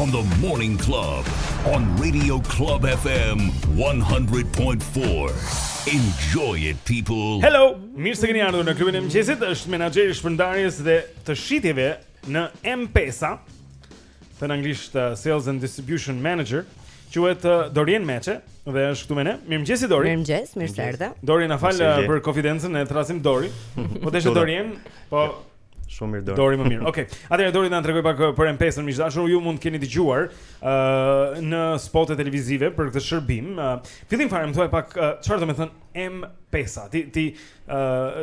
on the Morning Club on Radio Club FM 100.4. Enjoy it people. Hello, mirë se keni ardhur në klubin e mëngjesit. Është menaxheri i shpërndarjes dhe të shitjeve në M-Pesa. Thënë në anglisht uh, Sales and Distribution Manager, quhet uh, Dorien Meçe dhe është këtu me ne. Mirëmëngjes Dori. Mirëmëngjes, mirë se erdhe. Dori na fal uh, për konfidencën të thërrasim Dori. Po deshe Dorien, po Shumë mirë Dori. Dori më mirë. Okej. Okay. Atëherë Dori na trego pak uh, për M-Pesën miq të dashur. Ju mund të keni dëgjuar uh, në spotet televizive për këtë shërbim. Uh, fillim fare më thuaj pak uh, çfarë uh, do të thotë M-Pesa. T'i t'i uh,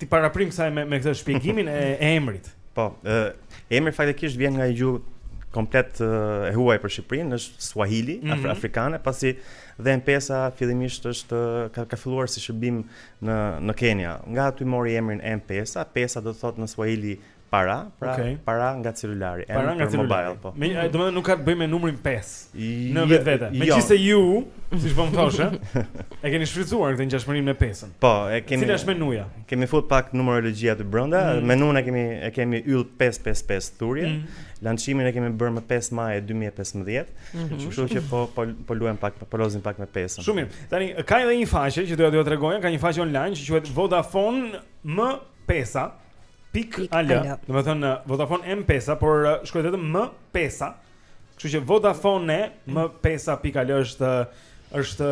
T'i paraprijmë kësaj me me këtë shpjegimin e, e emrit. Po, e, emri faktikisht vjen nga një gjuhë komplet e huaj për Shqipërinë, është Swahili, mm -hmm. afrikane, pasi dhe M-Pesa fillimisht është ka, ka filluar si shërbim në në Kenia. Nga aty mori emrin M-Pesa, pesa do të thotë në Swahili Para, pra okay. para nga celulari, e nga celulari. mobile, po. Me, domethënë nuk ka të bëjë me numrin 5 në vetvete. Jo. Megjithëse ju, siç po më thoshë, e keni shfrytzuar këtë ngjashmërinë me 5-ën. Po, e kemi. Cila është menuja? Kemi fut pak numerologji aty brenda, mm. menuën e kemi e kemi yll 555 thurje. Mm. Lançimin e kemi bërë më 5 maj 2015. Mm -hmm. Kështu që po po, po luajm pak, po lozim pak me 5-ën. Shumë mirë. Tani ka edhe një faqe që doja t'ju tregoja, ka një faqe online që quhet Vodafone M-Pesa. Pikë AL, domethënë Vodafone M-Pesa, por uh, shkruhet vetëm M-Pesa. Kështu që Vodafone M-Pesa.al është është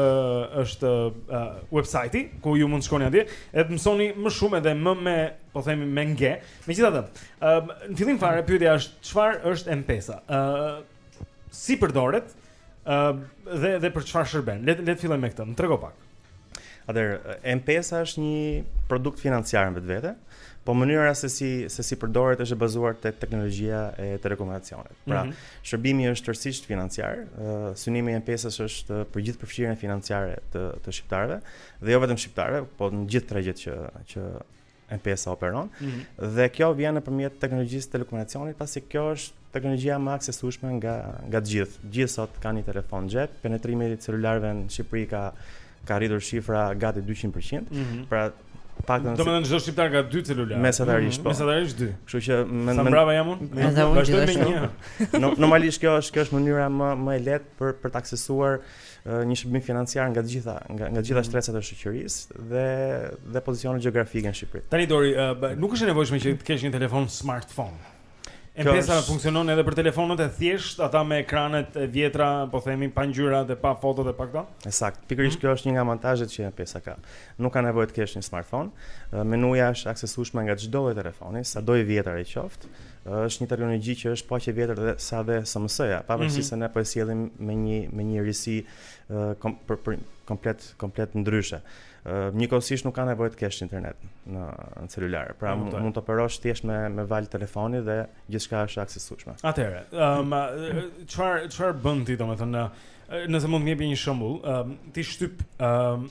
është uh, websajti ku ju mund të shkoni atje e të mësoni më shumë edhe më me, po themi me nge. Megjithatë, ë uh, në fillim fare pyetja është çfarë është M-Pesa? Ë uh, si përdoret ë uh, dhe dhe për çfarë shërben. Le le të fillojmë me këtë. Më trego pak. Atëherë, M-Pesa është një produkt financiar në vetvete, po mënyra se si se si përdoret është e bazuar te teknologjia e telekomunikacionit. Pra, mm -hmm. shërbimi është tërësisht financiar. Uh, synimi i M-Pesas është për gjithëpërfshirjen financiare të të shqiptarëve dhe jo vetëm shqiptarëve, po në gjithë tregjet që që M-Pesa operon mm -hmm. dhe kjo vjen nëpërmjet teknologjisë telekomunikacionit pasi kjo është teknologjia më aksesueshme nga nga të gjithë. Gjithë sot kanë një telefon në xhep, penetrimi i celularëve në Shqipëri ka ka arritur shifra gati 200%. Mm -hmm. Pra paktën Domethënë çdo shqiptar ka dy celularë. Mesatarisht po. Mesatarisht dy. Kështu që më mbrapa jam unë. Vazhdoj me një. Normalisht kjo është kjo është mënyra më më e lehtë për për të aksesuar një shërbim financiar nga të gjitha nga nga gjitha mhm. shtresat e shoqërisë dhe dhe pozicionet gjeografike në Shqipëri. Tani Dori, uh, nuk është e nevojshme që të kesh një telefon smartphone. M-Pesa është... funksionon edhe për telefonët e thjeshtë, ata me ekranet e vjetra, po themi pa ngjyra dhe pa foto dhe pa këto? E saktë. Pikërisht mm -hmm. kjo është një nga avantazhet që M-Pesa ka. Nuk ka nevojë të kesh një smartphone. Menuja është aksesueshme nga çdo lloj telefoni, sado i vjetër ai qoftë. Është një teknologji që është po aq e vjetër dhe sa dhe SMS-ja, pavarësisht mm -hmm. se ne po e sjellim me një me një risi uh, kom, për, për, komplet komplet ndryshe. Uh, Njëkohësisht nuk ka nevojë të kesh internet në, në celular. Pra mm -hmm. mund të operosh thjesht me me valë telefoni dhe gjithçka është aksesueshme. Atëherë, ëm um, çfarë çfarë bën ti domethënë nëse mund të më japësh një shembull, ëm um, ti shtyp ëm um,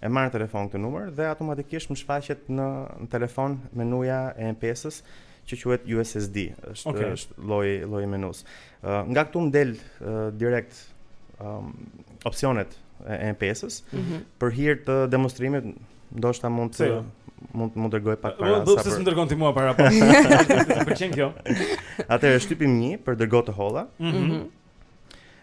E marr në telefon këtë numër dhe automatikisht më shfaqet në telefon menuja e M-Pesës që quhet USSD, është okay. është lloj lloji i menusë. Uh, nga këtu më del uh, direkt um, opsionet e M-Pesës mm -hmm. për hir të demonstrimit, ndoshta mund të jo? mund mund të dërgoj pak para sa. Po pse s'më dërgon ti mua para pas? Pëlqen kjo. Atëherë shtypim 1 për dërgo të holla. Mhm. Mm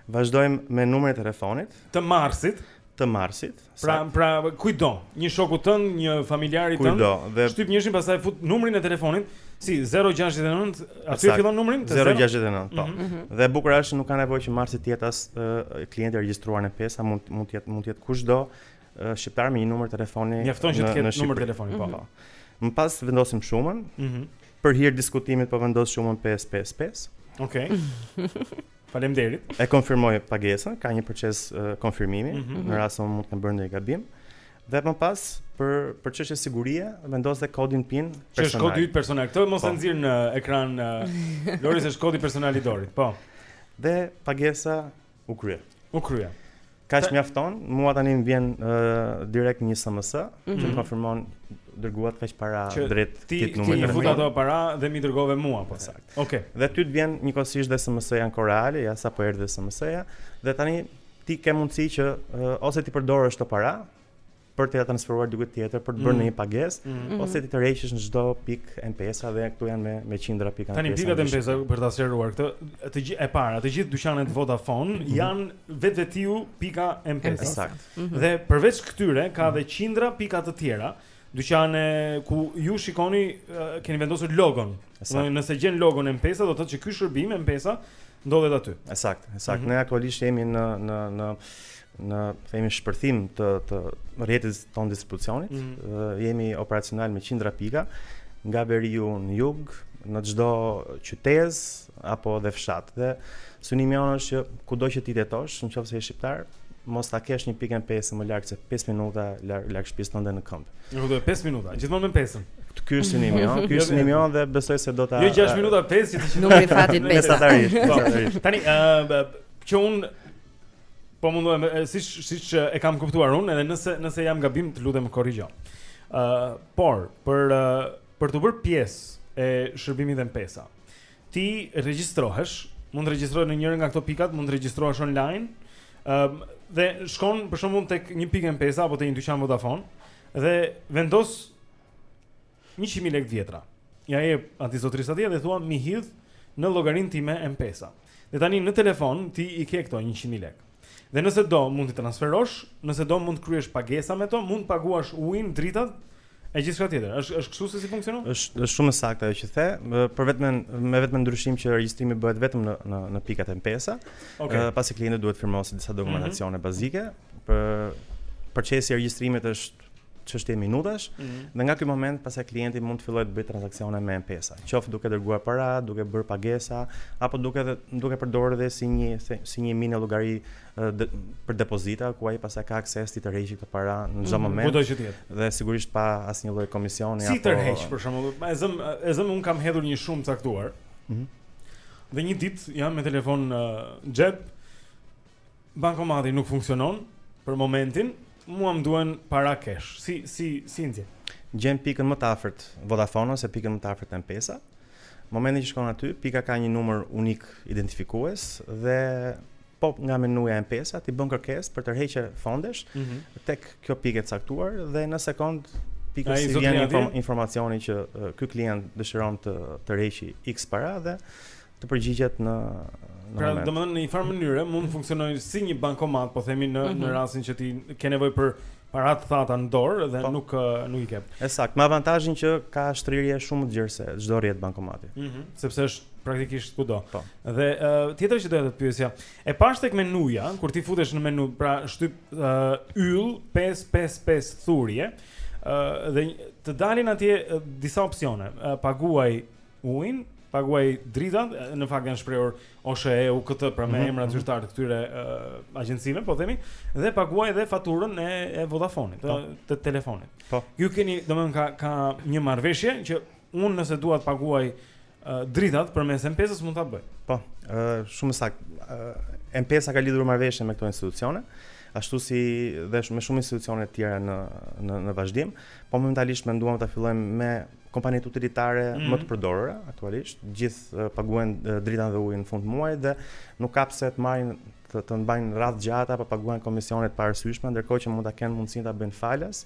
Vazhdojmë me numrin e telefonit. Të marrësit. Të marrësit. Pra, saktë. pra kujtdo, një shoku tënd, një familjari tënd. Kujtdo. Dhe... Shtyp njëshin, pastaj fut numrin e telefonit, si 069, aty fillon numrin? 069, po. Mm -hmm. Dhe e bukura është nuk ka nevojë që marrësi të jetë as uh, klient i regjistruar në M-Pesa, mund mund të jetë mund të jetë kushdo uh, shqiptar me një numër telefoni. Mjafton që të ketë numër telefoni, po. Mm -hmm. Më pas vendosim shumën. Mhm. Mm Për hir të diskutimit po vendos shumën 555. Okej. Okay. Faleminderit. E konfirmoj pagesën, ka një proces uh, konfirmimi, mm -hmm. në rast se mund të kem bërë ndonjë gabim. Dhe më pas për për çështje sigurie vendos dhe kodin PIN personal. Që është kodi yt personal. Këtë mos e po. nxirr në ekran uh, Lori se është kodi personal i Dorit. Po. Dhe pagesa U krye. U krye. Kaq mjafton, mua tani më vjen uh, direkt një SMS mm -hmm. që më mhm. konfirmon dërguat kaq para drejt këtij numri. Ti i fute ato para dhe m'i dërgove mua po. Okej. Okay. Dhe ty të vjen njëkohësisht dhe SMS-ja në kohë reale, ja sapo erdhi SMS-ja dhe tani ti ke mundësi që uh, ose t'i përdorësh këto para për t'ia transferuar dikujt tjetër për të bërë mm. një pagesë mm. mm. ose t'i tërheqësh në çdo pikë M-Pesa dhe këtu janë me me qindra pika M-Pesa. Tani pikat M-Pesa për ta sqaruar këtë, të gjithë e para, të gjithë dyqanet Vodafone mm -hmm. janë vetvetiu pika M-Pesa. Saktë. Mm -hmm. Dhe përveç këtyre ka edhe mm -hmm. qindra pika të tjera dyqane ku ju shikoni uh, keni vendosur logon. Në, nëse gjen logon M-Pesa do të thotë që ky shërbim M-Pesa ndodhet aty. E saktë, e saktë. Mm -hmm. Ne aktualisht jemi në në në në të themi shpërthim të të rrjetit tonë të distribucionit. Mm -hmm. Jemi operacionalë me qindra pika nga veriu në jug, në çdo qytet apo dhe fshat. Dhe synimi jonë është që kudo që ti jetosh, nëse je shqiptar, mos ta kesh një pikë M-Pesa më larg se 5 minuta larg larg shtëpisë tënde në këmbë. Ju do 5 minuta, gjithmonë me pesën. Ky është synimi, ëh, ky është synimi jonë dhe besoj se do ta Jo 6 minuta 5 si numri i fatit 5. Mesatarisht. Po. Tani, ëh, që unë Po mundohem, siç siç e kam kuptuar unë, edhe nëse nëse jam gabim, të lutem më korrigjo. Ë, uh, por për uh, për t'u bërë pjesë e shërbimit M-Pesa, ti regjistrohesh, mund të regjistrohesh në njërën nga këto pikat, mund të regjistrohesh online. Ë, uh, dhe shkon për shembull tek një pikë M-Pesa apo te një dyqan Vodafone dhe vendos 100.000 lekë të vjetra. Ia jep atij zotërisë aty dhe thua m'i hidh në llogarinë time M-Pesa. Dhe tani në telefon ti i ke këto 100.000 lekë. Dhe nëse do mund t'i transferosh, nëse do mund të kryesh pagesa me to, mund të paguash ujin, dritat e gjithçka tjetër. Është është kështu se si funksionon? Është është shumë e saktë ajo që the, por vetëm me vetëm ndryshim që regjistrimi bëhet vetëm në në në pikat M-Pesa. Okay. Pasi klienti duhet të firmosë disa dokumentacione mm -hmm. bazike, por procesi i regjistrimit është çështje minutash mm -hmm. dhe nga ky moment pastaj klienti mund të fillojë të bëjë transaksione me M-Pesa, qoftë duke dërguar para, duke bërë pagesa apo duke, duke përdorur dhe si një si një mini llogari de, për depozita ku ai pastaj ka akses t'i tërheqë këto para në çdo mm -hmm. moment. Kudo që të jetë. Dhe sigurisht pa asnjë lloj komisioni si apo Si tërheq për shembull, e zëm e zëm un kam hedhur një shumë të caktuar. Mm -hmm. Dhe një ditë jam me telefon në uh, xhep, Bankomati nuk funksionon për momentin, mua më duhen para cash. Si si si i nxjerr? Gjen pikën më të afërt Vodafone ose pikën më të afërt të M-Pesa. Momentin që shkon aty, pika ka një numër unik identifikues dhe po nga menuja e M-Pesa ti bën kërkesë për tërheqje fondesh mm -hmm. tek kjo pikë e caktuar dhe në sekondë pikës i vjen inform informacioni që ky klient dëshiron të tërheqi X para dhe të përgjigjet në në pra, moment. Pra, domethënë në një farë mënyre mund të funksionojë si një bankomat, po themi në mm -hmm. në mhm. rastin që ti ke nevojë për para të thata në dorë dhe pa. Po. nuk nuk i ke. Ekzakt, me avantazhin që ka shtrirje shumë të gjerë se çdo rrjet bankomati. Ëh, mm -hmm. sepse është praktikisht kudo. Po. Po. Dhe uh, tjetër që doja të pyesja, e pashë tek menuja, kur ti futesh në menu, pra shtyp uh, yll 555 thurje, ëh uh, dhe të dalin atje uh, disa opsione, uh, paguaj ujin, paguaj dritat, në fakt janë shprehur OSHEE, UKT pra me mm -hmm. emra mhm. zyrtarë të këtyre uh, agjencive, po themi, dhe paguaj edhe faturën e, e Vodafone-it, të, po. të telefonit. Po. Ju keni, domethënë ka ka një marrëveshje që unë nëse dua të paguaj uh, dritat përmes M-Pesës mund ta bëj. Po, uh, shumë saktë. Uh, M-Pesa ka lidhur marrëveshje me këto institucione ashtu si dhe me shumë institucione të tjera në në në vazhdim, po momentalisht menduam ta fillojmë me kompanitë utilitare mm -hmm. më të mhm. përdorura aktualisht, gjithë paguajnë dritat dhe ujin në fund të muajit dhe nuk ka pse të marrin të, të mbajnë radhë të gjata apo paguajnë komisione të paarsyeshme, ndërkohë që mund ta kenë mundësinë ta bëjnë falas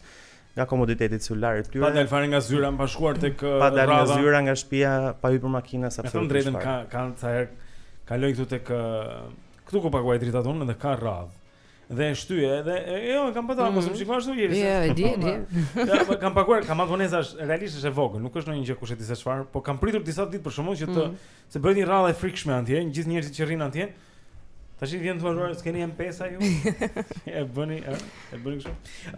nga komoditeti i celularit të tyre. Pa dalë fare nga zyra, pa shkuar tek rradha. Pa dalë nga zyra, nga shtëpia, pa hyrë në makinë. Se me thënë të drejtën ka ka ca herë kaloj këtu tek këtu ku paguaj dritat unë dhe ka rradhë. Dhe e shtyj edhe jo, e kam patur mm -hmm. mos më shikojë ashtu njeri. Jo, e di, e di. Ja, po, kam paguar, kam marrë vonesa realisht është e vogël, nuk është ndonjë gjë kush e di se çfarë, po kam pritur disa ditë për shkak që të mm -hmm. se bëhet një rradhë e frikshme atje, gjithë njerëzit që rrinë atje. Tash i vjen të vazhdojë, s'keni M-Pesa ju? e bëni, e, e bëni kështu.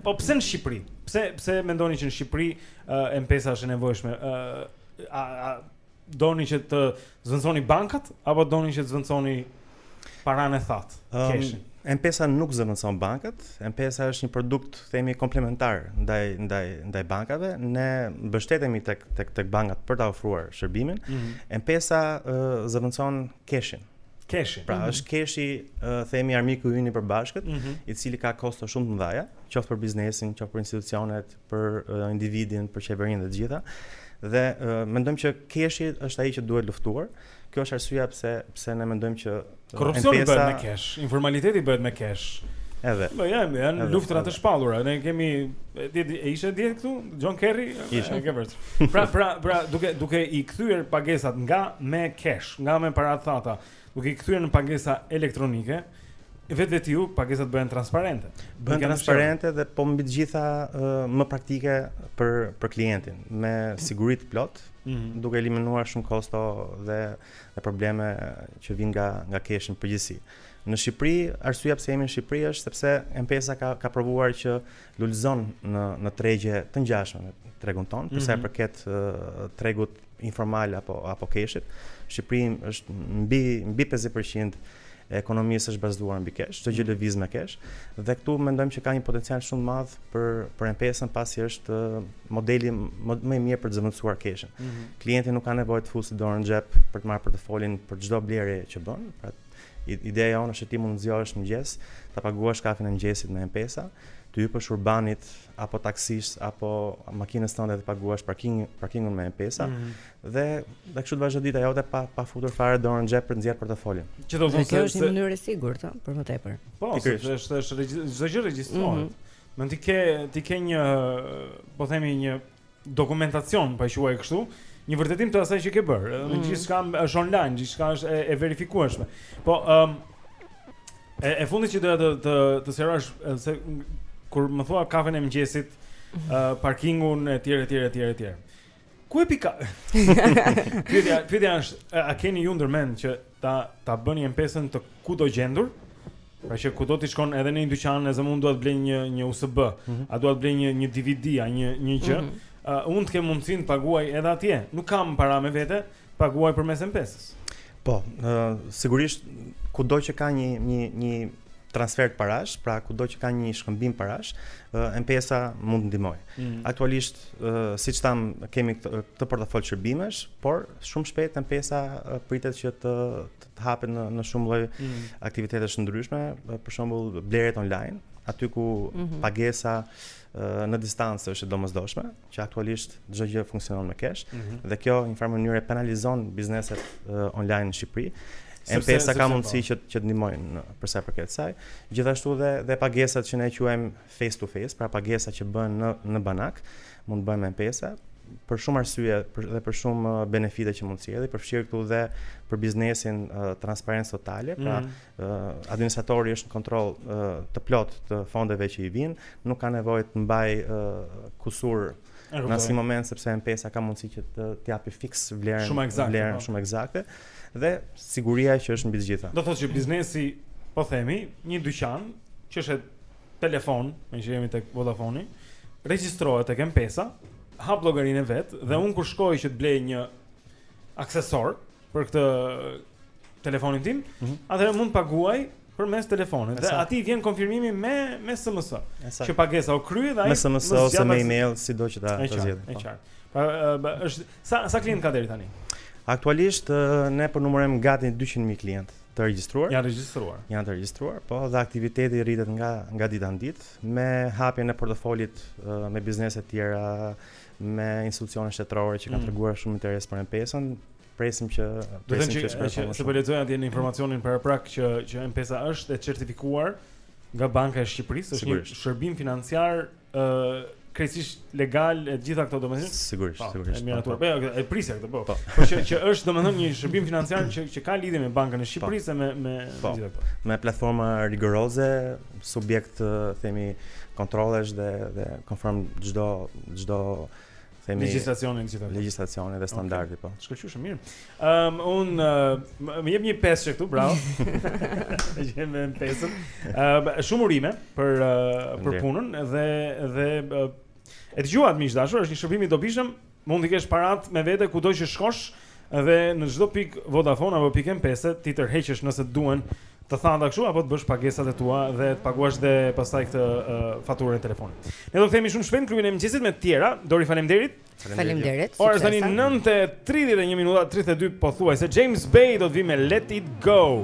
Po pse në Shqipëri? Pse pse mendoni që në Shqipëri uh, M-Pesa është e nevojshme? Uh, a, a Doni që të zëvendësoni bankat apo doni që të zëvendësoni paranë e thatë, um, keshin? M-Pesa nuk zëvendëson bankat. M-Pesa është një produkt, themi, komplementar ndaj ndaj ndaj bankave. Ne mbështetemi tek tek tek bankat për ta ofruar shërbimin. Mm -hmm. M-Pesa uh, zëvendëson keshin. Keshin. Pra, mm -hmm. është keshi, uh, themi, armiku ynë i përbashkët, mm -hmm. i cili ka kosto shumë të mëdha, qoftë për biznesin, qoftë për institucionet, për individin, për qeverinë dhe të gjitha. Dhe mendojmë që keshi është ai që duhet luftuar. Kjo është arsyeja pse pse ne mendojmë që korrupsioni bëhet me kesh, informaliteti bëhet me kesh. Edhe. Po ja, janë luftëra të shpallura. Ne kemi e ishte dje këtu John Kerry, e ke vërtet. Pra, pra, pra, duke duke i kthyer pagesat nga me cash, nga me para të thata, Duke i kthyer në pagesa elektronike, vetvetiu pagesat bëhen transparente. Bëhen transparente dhe po mbi të gjitha më praktike për për klientin, me siguri të plotë, mm -hmm. duke eliminuar shumë kosto dhe dhe probleme që vijnë nga nga keshi në përgjithësi. Në Shqipëri, arsyeja pse jemi në Shqipëri është sepse M-Pesa ka ka provuar që Lulëzon në në tregje të ngjashme me tregun tonë, mm -hmm. për sa i mhm. përket uh, tregut informal apo apo keshit. Shqipëria është mbi mbi 50% e ekonomisë është bazuar mbi kesh, çdo gjë mhm. lëviz me kesh dhe këtu mendojmë që ka një potencial shumë të madh për për M-Pesën pasi është uh, modeli më, më i mirë për të zëvendësuar keshin. Mm -hmm. Klienti nuk ka nevojë të fusë dorën në xhep për të marrë portofolin për çdo blerje që bën, pra Ideja jonë është që ti mund të zgjohesh në mëngjes, ta paguash kafen e mëngjesit me M-Pesa, t'i hipësh urbanit apo taksisë apo makinës tënde të paguash parking parkingun me M-Pesa mm -hmm. dhe dhe kështu të vazhdojë dita jote pa pa futur fare dorën në xhep për të nxjerrë portofolin. Që do të thotë se është një mënyrë e sigurt, ëh, për më tepër. Po, është është çdo gjë regjistrohet. Mm -hmm. Mund të ke ti ke një, po themi një dokumentacion, po e quaj kështu, një vërtetim të asaj që ke bërë. Mm -hmm. Gjithçka është online, gjithçka është e, e verifikueshme. Po ë um, e, e fundit që doja të të të sqarosh se kur më thua kafen e mëngjesit, uh, parkingun e tjerë e tjerë e tjerë e tjerë. Ku e pika? Pyetja, pyetja është, a keni ju ndërmend që ta ta bëni M-Pesën të kudogjendur. Pra që kudo ti shkon edhe në një dyqan, e zë mund dua të blej një një USB, mm -hmm. a dua të blej një një DVD, a një një gjë. Mm -hmm. uh, unë të kem mundësinë të paguaj edhe atje. Nuk kam para me vete, paguaj përmes M-Pesës. Po, uh, sigurisht kudo që ka një një një transfertë parash, pra kudo që ka një shkëmbim parash, M-Pesa mund të ndihmojë. Mm -hmm. Aktualisht, siç thamë, kemi këtë, këtë portofol shërbimesh, por shumë shpejt M-Pesa pritet që të të hapet në në shumë lloj mm -hmm. aktivitetesh të ndryshme, për shembull blerjet online, aty ku mm -hmm. pagesa në distancë është e domosdoshme, që aktualisht çdo gjë funksionon me cash mm -hmm. dhe kjo në një farë mënyrë penalizon bizneset uh, online në Shqipëri. M-Pesa ka mundësi po. që që të ndihmojnë për sa i përket kësaj. Gjithashtu dhe dhe pagesat që ne quajmë face to face, pra pagesa që bëhen në në banak, mund të bëhen me M-Pesa për shumë arsye për, dhe për shumë uh, benefite që mund të sjellë, përfshirë këtu dhe për biznesin uh, transparencë totale, pra mm. administratori është në kontroll të plot të fondeve që i vijnë, nuk ka nevojë të mbaj kusur në asnjë moment sepse M-Pesa ka mundësi që të të japi fiks vlerën shumë eksakte, vlerën po. shumë eksakte dhe siguria që është mbi të gjitha. Do të thotë që biznesi, po themi, një dyqan që shet telefona, meqë jemi tek Vodafone, regjistrohet tek M-Pesa, hap llogarinë e vet dhe unë kur shkoj që të blej një aksesor, për këtë telefonin tim, mm -hmm. atëherë mund të paguaj përmes telefonit. Dhe aty vjen konfirmimi me me SMS. Që pagesa u krye dhe ai me SMS ose me email, sido që ta ta zgjidhni. Është po. qartë. Pra, është sa sa klientë ka deri tani? Aktualisht ne po numërojmë gati 200 mijë klientë të regjistruar. Janë regjistruar. Janë të regjistruar, po dhe aktiviteti rritet nga nga dita në ditë me hapjen e portofolit me biznese të tjera, me institucione shtetërore që kanë mm. treguar shumë interes për M-Pesën. Presim që presim që të shkojë. Do të thotë që atje në informacionin paraprak që që M-Pesa është e certifikuar nga Banka e Shqipërisë, është një shërbim financiar ë uh, krejtësisht legal e gjithë këto domethënë sigurisht pa, po, sigurisht e miratuar po, po. e prisja këtë po po po që që është domethënë një shërbim financiar që që ka lidhje me Bankën e Shqipërisë me me gjithë këto me platforma rigoroze subjekt themi kontrollesh dhe dhe konform çdo çdo themi legjislacionin e gjithë legjislacionin dhe standardit okay. po. Shkëlqyeshëm shumë mirë. Ëm um, unë uh, më jep një pesë që këtu, bravo. E jemi M-Pesa. Ëm uh, shumë urime për uh, për punën dhe dhe uh, e dëgjuat miq të dashur, është një shërbim i dobishëm Mund t'i kesh paratë me vete kudo që shkosh dhe në çdo pikë Vodafone apo pikë M-Pese t'i tërheqësh nëse të duhen të thata kështu apo të bësh pagesat e tua dhe të paguash dhe pastaj këtë uh, faturën e telefonit. Ne do të kthehemi shumë shpejt në Klubin e mëngjesit me të tjera. Dori faleminderit. Faleminderit. Ora është tani 9:31 minuta 32 pothuajse James Bay do të vijë me Let It Go.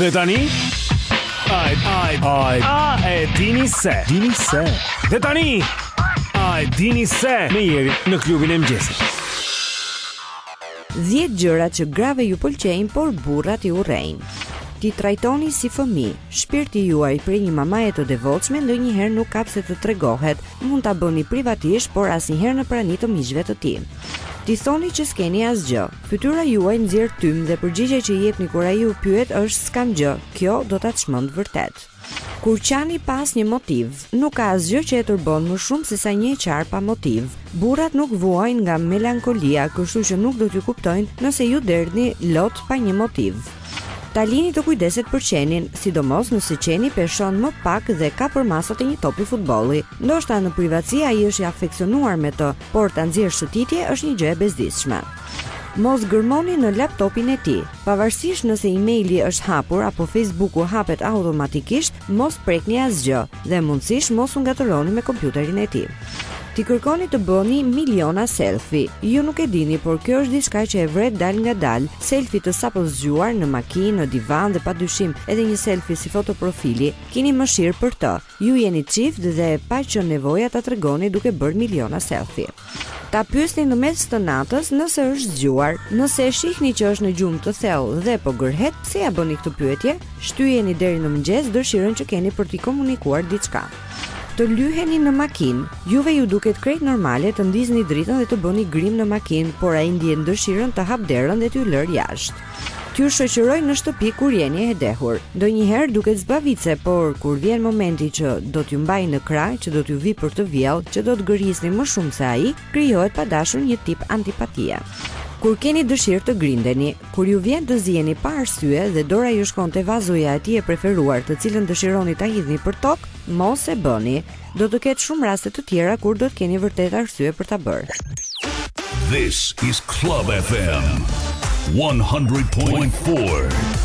Dhe tani Ai ai ai a e dini se dini se Dhe tani a e dini se me Jerin në Klubin e mëngjesit 10 gjërat që grave ju pëlqejnë por burrat i urrejnë t'i trajtoni si fëmijë. Shpirti juaj prej një mamaje të devotshme ndonjëherë nuk ka pse të tregohet. Mund ta bëni privatisht, por asnjëherë në prani të miqve të tij. T'i thoni që s'keni asgjë. Fytyra juaj nxjerr tym dhe përgjigja që jepni kur ai ju pyet është s'kam gjë, kjo do ta çmendë vërtet. Kur qani pa asnjë motiv, nuk ka asgjë që e tërbon më shumë se sa një e qarë pa motiv. Burrat nuk vuajnë nga melankolia, kështu që nuk do t'ju kuptojnë nëse ju derdhni lot pa një motiv. Ta lini të kujdeset për qenin, sidomos nëse qeni peshon më pak dhe ka përmasat e një topi futbolli. Ndoshta në privatësi ai është i afeksionuar me të, por ta nxjerrë shëtitje është një gjë e bezdisshme. Mos gërmoni në laptopin e tij. Pavarësisht nëse emaili është hapur apo Facebooku hapet automatikisht, mos prekni asgjë. dhe mundësisht mos u ngatërroni me kompjuterin e tij. T'i kërkoni të bëni miliona selfie. Ju nuk e dini, por kjo është diçka që e vret dalëngadalë. Selfie të sapozgjuar në makinë, në divan dhe pa dyshim edhe një selfie si foto profili. Kini mëshirë për të. Ju jeni çift dhe pa qenë nevoja ta tregoni duke bërë miliona selfie. Ta pyesni në mes të natës nëse është zgjuar. Nëse e shihni që është në gjumë të thellë dhe po gërhet, pse ia bëni këtë pyetje? Shtyjeni deri në mëngjes dëshirën që keni për t'i komunikuar diçka. Të lyheni në makinë. Juve ju duket krejt normale të ndizni dritën dhe të bëni grim në makinë, por ai ndjen dëshirën të hapë derën dhe t'ju lërë jashtë. T'ju shoqërojë në shtëpi kur jeni e dehur. Ndonjëherë duket zbavitëse, por kur vjen momenti që do t'ju mbajë në krah, që do t'ju vijë për të vjellë, që do të gërhisni më shumë se ai, krijohet pa dashur një tip antipatie. Kur keni dëshirë të grindeni, kur ju vjen të ziheni pa arsye dhe dora ju shkon te vazoja e tij e preferuar të cilën dëshironi ta hidhni përtokë, mos e bëni. Do të ketë shumë raste të tjera kur do të keni vërtet arsye për ta bërë. This is Club FM 100.4.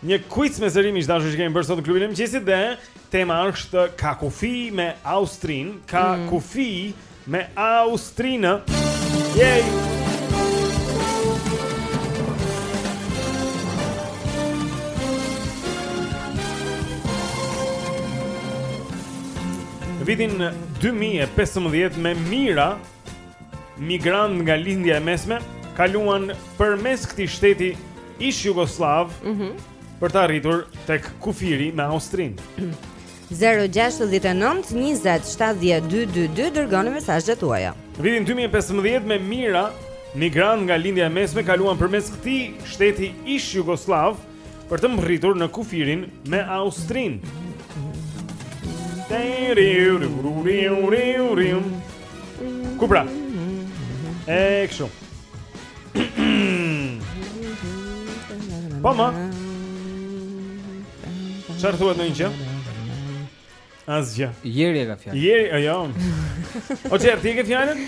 Një quiz me sërish miq të dashur që kemi bërë sot në klubin e mëngjesit dhe tema është ka kufi me Austrinë, ka mm -hmm. kufi me Austrinë. Yay! Vitin 2015 me mijëra migrantë nga Lindja e Mesme kaluan përmes këtij shteti ish jugosllav mm -hmm. për të arritur tek kufiri me Austrinë. 0-6-19-27-12-22 Dërgoni mesazhet tuaja. Në vitin 2015 me mijëra migrantë nga Lindja e Mesme kaluan përmes këtij shteti ish jugosllav për të mbërritur në kufirin me Austrinë. Ku pra? E kështu. Po më. Çfarë thua ndonjë gjë? Asgjë. Bjeri e ka fjalën. Bjeri, a jo. O çfarë, ti e ke fjalën?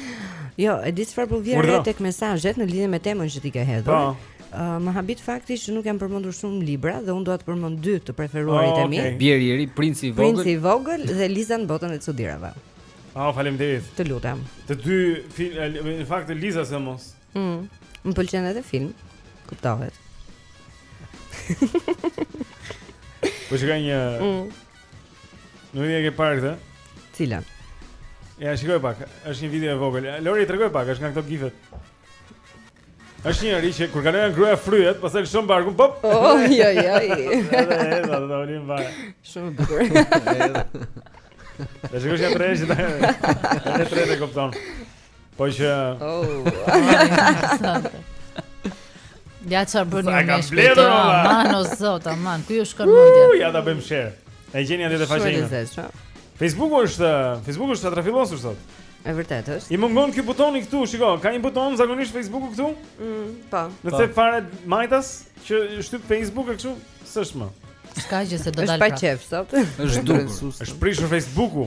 Jo, e di çfarë po vë re tek mesazhet në lidhje me temën që ti ke hedhur. Po. Uh, më habit fakti që nuk janë përmendur shumë libra dhe unë dua të përmend dy të preferuarit oh, e mi. Okay. Bjeri i ri, Princi i vogël. Princi i vogël dhe Liza në botën e çudirave. Ah, oh, faleminderit. Të lutem. Të dy, në fakt Liza se mos. Mm. Më pëlqen edhe film. Kuptohet. Po shikoj një mm. Nuk e ke parë këtë? Cila? Ja, shikoje pak. Është një video e vogël. Lori tregoje pak, është nga këto gifet. Është një njeri që kur kalon gruaja fryhet, pastaj lëshon barkun, pop. Oh, jo, jo. Edhe edhe do ulin vaj. Shumë bukur. Dhe shikosh ja tresh, ja tresh e kupton. Po që Ja çfarë bën ju me shpejtë. Aman o zot, aman, ku ju shkon mendja? Ja ta bëjmë share. E gjeni atë te faqja. Facebooku është, Facebooku është rafillosur sot. E vërtetë është. I mungon ky butoni këtu, shiko, ka një buton zakonisht Facebooku këtu? Mm, po. Në të fare majtas që shtyp Facebook e kështu, s'është më. S'ka gjë se do dal. Është pa qejf sot. Është dukur. Është prishur Facebooku.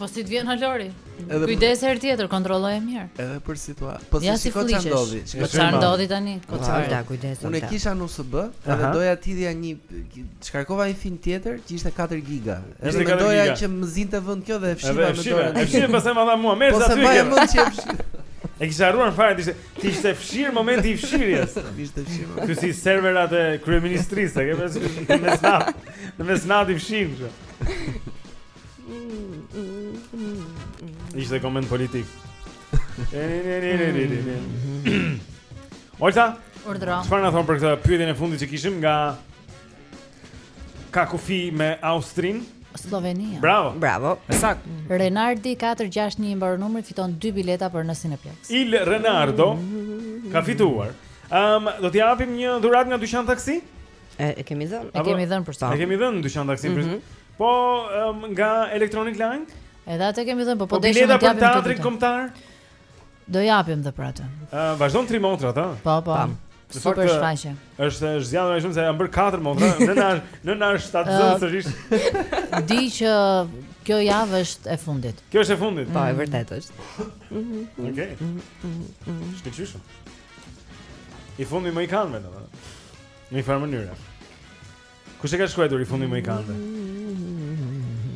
Po si të vjen ha Lori? Edhe kujdes herë tjetër, kontrolloje mirë. Edhe për situatë. Po ja, si shikoj çfarë ndodhi. Po çfarë ndodhi tani? Po çfarë da kujdes. Unë kisha në USB, edhe doja të hidhja një shkarkova një film tjetër që ishte 4 giga. Edhe mendoja që më zinte vend kjo dhe e fshiva në dorë. E fshiva pastaj më dha mua merr po sa ty. Po sa më që fshiva. E kisha harruar fare ty të ishte fshirë momenti i fshirjes. Ishte fshirë. Ky si serverat e kryeministrisë, e ke pasur në mesnatë. Në mesnatë i fshirë. Ishte koment politik. Olta? Urdhro. Çfarë na thonë për këtë pyetjen e fundit që kishim nga ka kufi me Austrin? Slovenia. Bravo. Bravo. Saktë. Renardi 461 i mbaron numri fiton 2 bileta për në Cineplex. Il Renardo ka fituar. Ëm, um, do t'i japim një dhuratë nga dyqan taksi? E, e kemi dhënë, e kemi dhënë për sot. E kemi dhënë dyqan taksin. Mm -hmm. Po um, nga Electronic Line? Edhe atë kemi dhënë, po po, po deshim të japim teatrin kombëtar. Do japim dhe për atë. Ë, uh, vazhdon Tri motrat, ë. Po, po. Tam. Në fakt është faqe. Është është zgjatur më shumë se janë bërë katër motra, në na në na është shtatzënë sërish. Di që kjo javë është e fundit. Kjo është e fundit. Po, e vërtetë është. Okej. Shkëlqyeshëm. I fundit i mohikanëve domethënë. Në një farë mënyre. Kush e ka shkruar I fundit i mohikanëve?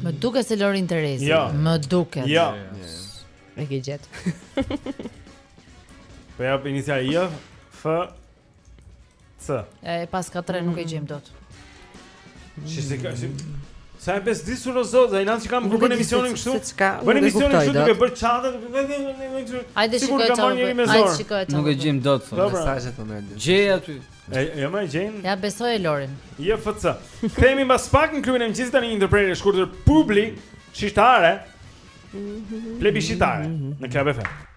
Më duket se Lori e di. Jo. Më duket. Jo. E ke gjet. Po ja për inicial J, F, C. E paska tre nuk e gjejmë dot. Si si ka si Sa e bes disur o zot, ajo nga që kam bërë emisionin kështu. Bën emisionin kështu duke bërë chat. Hajde shikoje chat. Hajde shikoje chat. Nuk e gjejmë dot thonë mesazhet thonë Aldi. Gjej aty. E jo më gjejnë. Ja besoj e Lorin. Jo FC. Kthehemi mbas pak në klubin e mëngjesit tani një ndërprerje e shkurtër publi çitare. Plebi çitare në Club FM.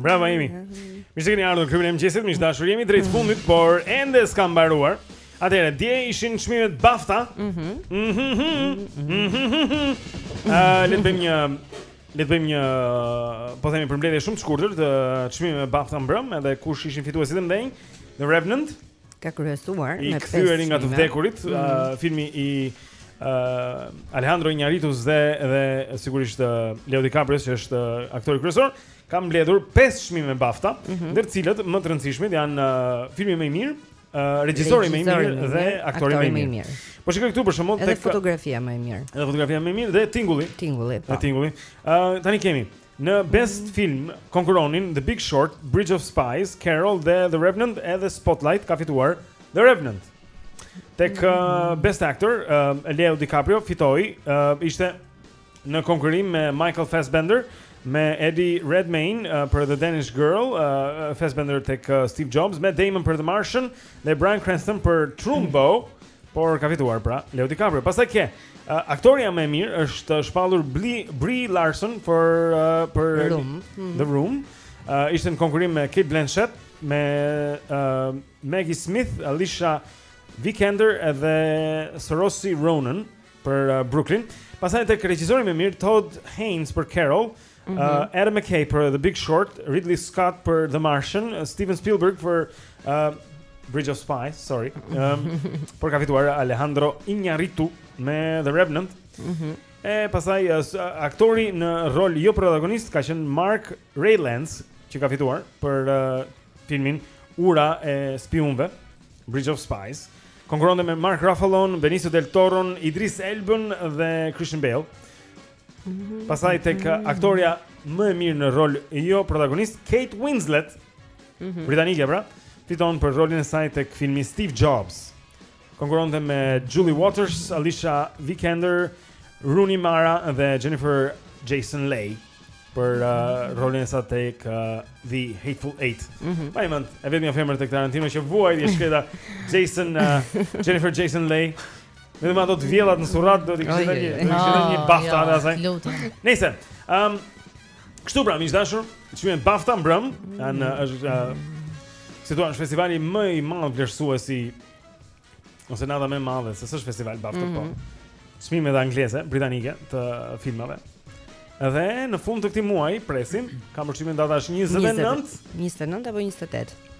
Bravo Emi. Mirë se keni ardhur në klubin e mëngjesit. Miq të dashur jemi drejt fundit, por ende s'ka mbaruar. Atëherë, dje ishin çmimet BAFTA. Mhm. Mhm. Ah, le të bëjmë një le të bëjmë një, po themi përmbledhje shumë të shkurtër të çmimeve BAFTA mbrëm, edhe kush ishin fituesit e mëdhenj. The Revenant. ka kryesuar me 5 çmime. I kthyeri nga të vdekurit, mm -hmm. uh, filmi i uh, Alejandro Iñárritu dhe dhe sigurisht uh, Leo DiCaprio që është uh, aktori kryesor, ka mbledhur 5 çmime BAFTA, mm -hmm. ndër të cilat më të rëndësishmit janë uh, filmi më i mirë, uh, regjisori më i mirë dhe aktori më i mirë. Po shikoj këtu për shembull tek fotografia më e mirë. Edhe fotografia më e mirë dhe tingulli. Tingulli. Po. Dhe tingulli. Ë uh, tani kemi Në Best Film konkurronin The Big Short, Bridge of Spies, Carol, The Revenant edhe Spotlight, ka fituar The Revenant. Tek uh, Best Actor, uh, Leo DiCaprio fitoi, uh, ishte në konkurrim me Michael Fassbender me Eddie Redmayne uh, për The Danish Girl, uh, Fassbender tek uh, Steve Jobs, Matt Damon për The Martian dhe Bryan Cranston për Trumbo, por ka fituar pra Leo DiCaprio. Pastaj ke Uh, aktorja më e mirë është shpallur Brie Larson për uh, për The Room. Mm. The Room. Uh, ishte në konkurrim me Cate Blanchett, me uh, Maggie Smith, Alicia Vikander edhe Saoirse Ronan për uh, Brooklyn. Pastaj tek regjisori më i mirë Todd Haynes për Carol, Mm -hmm. uh, Adam McKay për The Big Short, Ridley Scott për The Martian, Steven Spielberg për uh, Bridge of Spies, sorry. Um, por ka fituar Alejandro Iñárritu me The Revenant. Mhm. Mm e pastaj uh, aktori në rol jo protagonist ka qenë Mark Rylance që ka fituar për uh, filmin Ura e spiunëve, Bridge of Spies. Konkurronte me Mark Ruffalo, Benicio del Toro, Idris Elba dhe Christian Bale. Pastaj tek aktorja më e mirë në rol jo protagonist Kate Winslet, mm -hmm. britanike pra, fiton për rolin e saj tek filmi Steve Jobs. Konkurronte me Julie Waters, Alicia Vikander, Rooney Mara dhe Jennifer Jason Leigh për uh, rolin e saj tek uh, The Hateful Eight. Mm -hmm. Pa mend, e vetmja femër tek Tarantino që vuajti e shkreta Jason uh, Jennifer Jason Leigh Me ato të vjellat në surrat do t'i kishte një, do kishte një Bafta edhe asaj. Nëse, ëm kështu pra, miq dashur, çmimet Bafta mbrëm, janë është si thua, është festivali më i madh vlerësues i ose nata më e madhe, se s'është festival Bafta mm -hmm. po. Mhm. Çmime angleze, britanike të filmave. Dhe në fund të këtij muaji presim, kam përshtymin data është 29, 29 apo 28.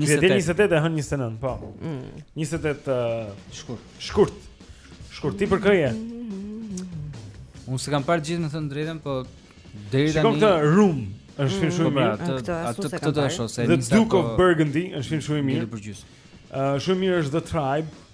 Njëzet e, njëzet e, e hënë njëzet e nëntë, po mm. Njëzet e tetë Shkurt Shkurt Shkurt, ti për kë je Unë s'e kam parë gjithë me thënë të drejtën, po Deri tani... Shikoje këtë Room është mm. film shumë i mirë. Pra, atë atë këtë do të shoh se The Duke of po Burgundy është film shumë i mirë. Shumë mirë është The Tribe.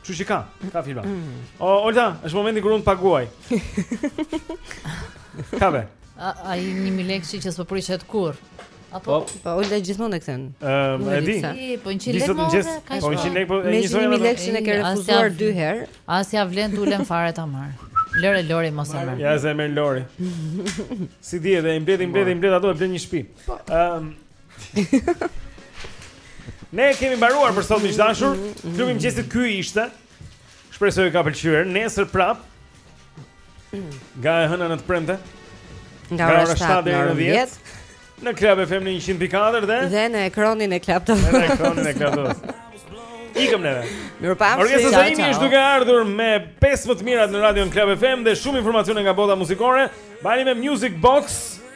Kështu që ka, ka filma. O Olta, është momenti kur unë të paguaj. Ka be. Ai 1000 lekësh që s'po prishet kurrë. Apo po, po Olta gjithmonë e kthen. Ëm, e di. Po 100 lekë. Gjithsot mëngjes, po 100 lekë po e njësoj. Me 1000 lekë që më ke refuzuar dy herë. As ia vlen të ulem fare ta marr. Lore Lori mos e merr. Ja zemër Lori. Se di edhe i mbledh i mbledh i mbledh ato e blen një shtëpi. Po. Ëm, Ne kemi mbaruar për sot miq dashur. Mm, mm, mm. Klubi i mëngjesit ky ishte. Shpresoj t'ju ka pëlqyer. Nesër prapë. Nga e hëna në të premte. Nga ora 7 deri në 10. Në Club FM 100.4 dhe dhe në ekranin e Club TV. Në ekranin e Club TV. Ikëm neve. Mirupafshi. Orgesa Zaimi është duke ardhur me 15 më të mirat në Radio Club FM dhe shumë informacione nga bota muzikore. Bani me Music Box.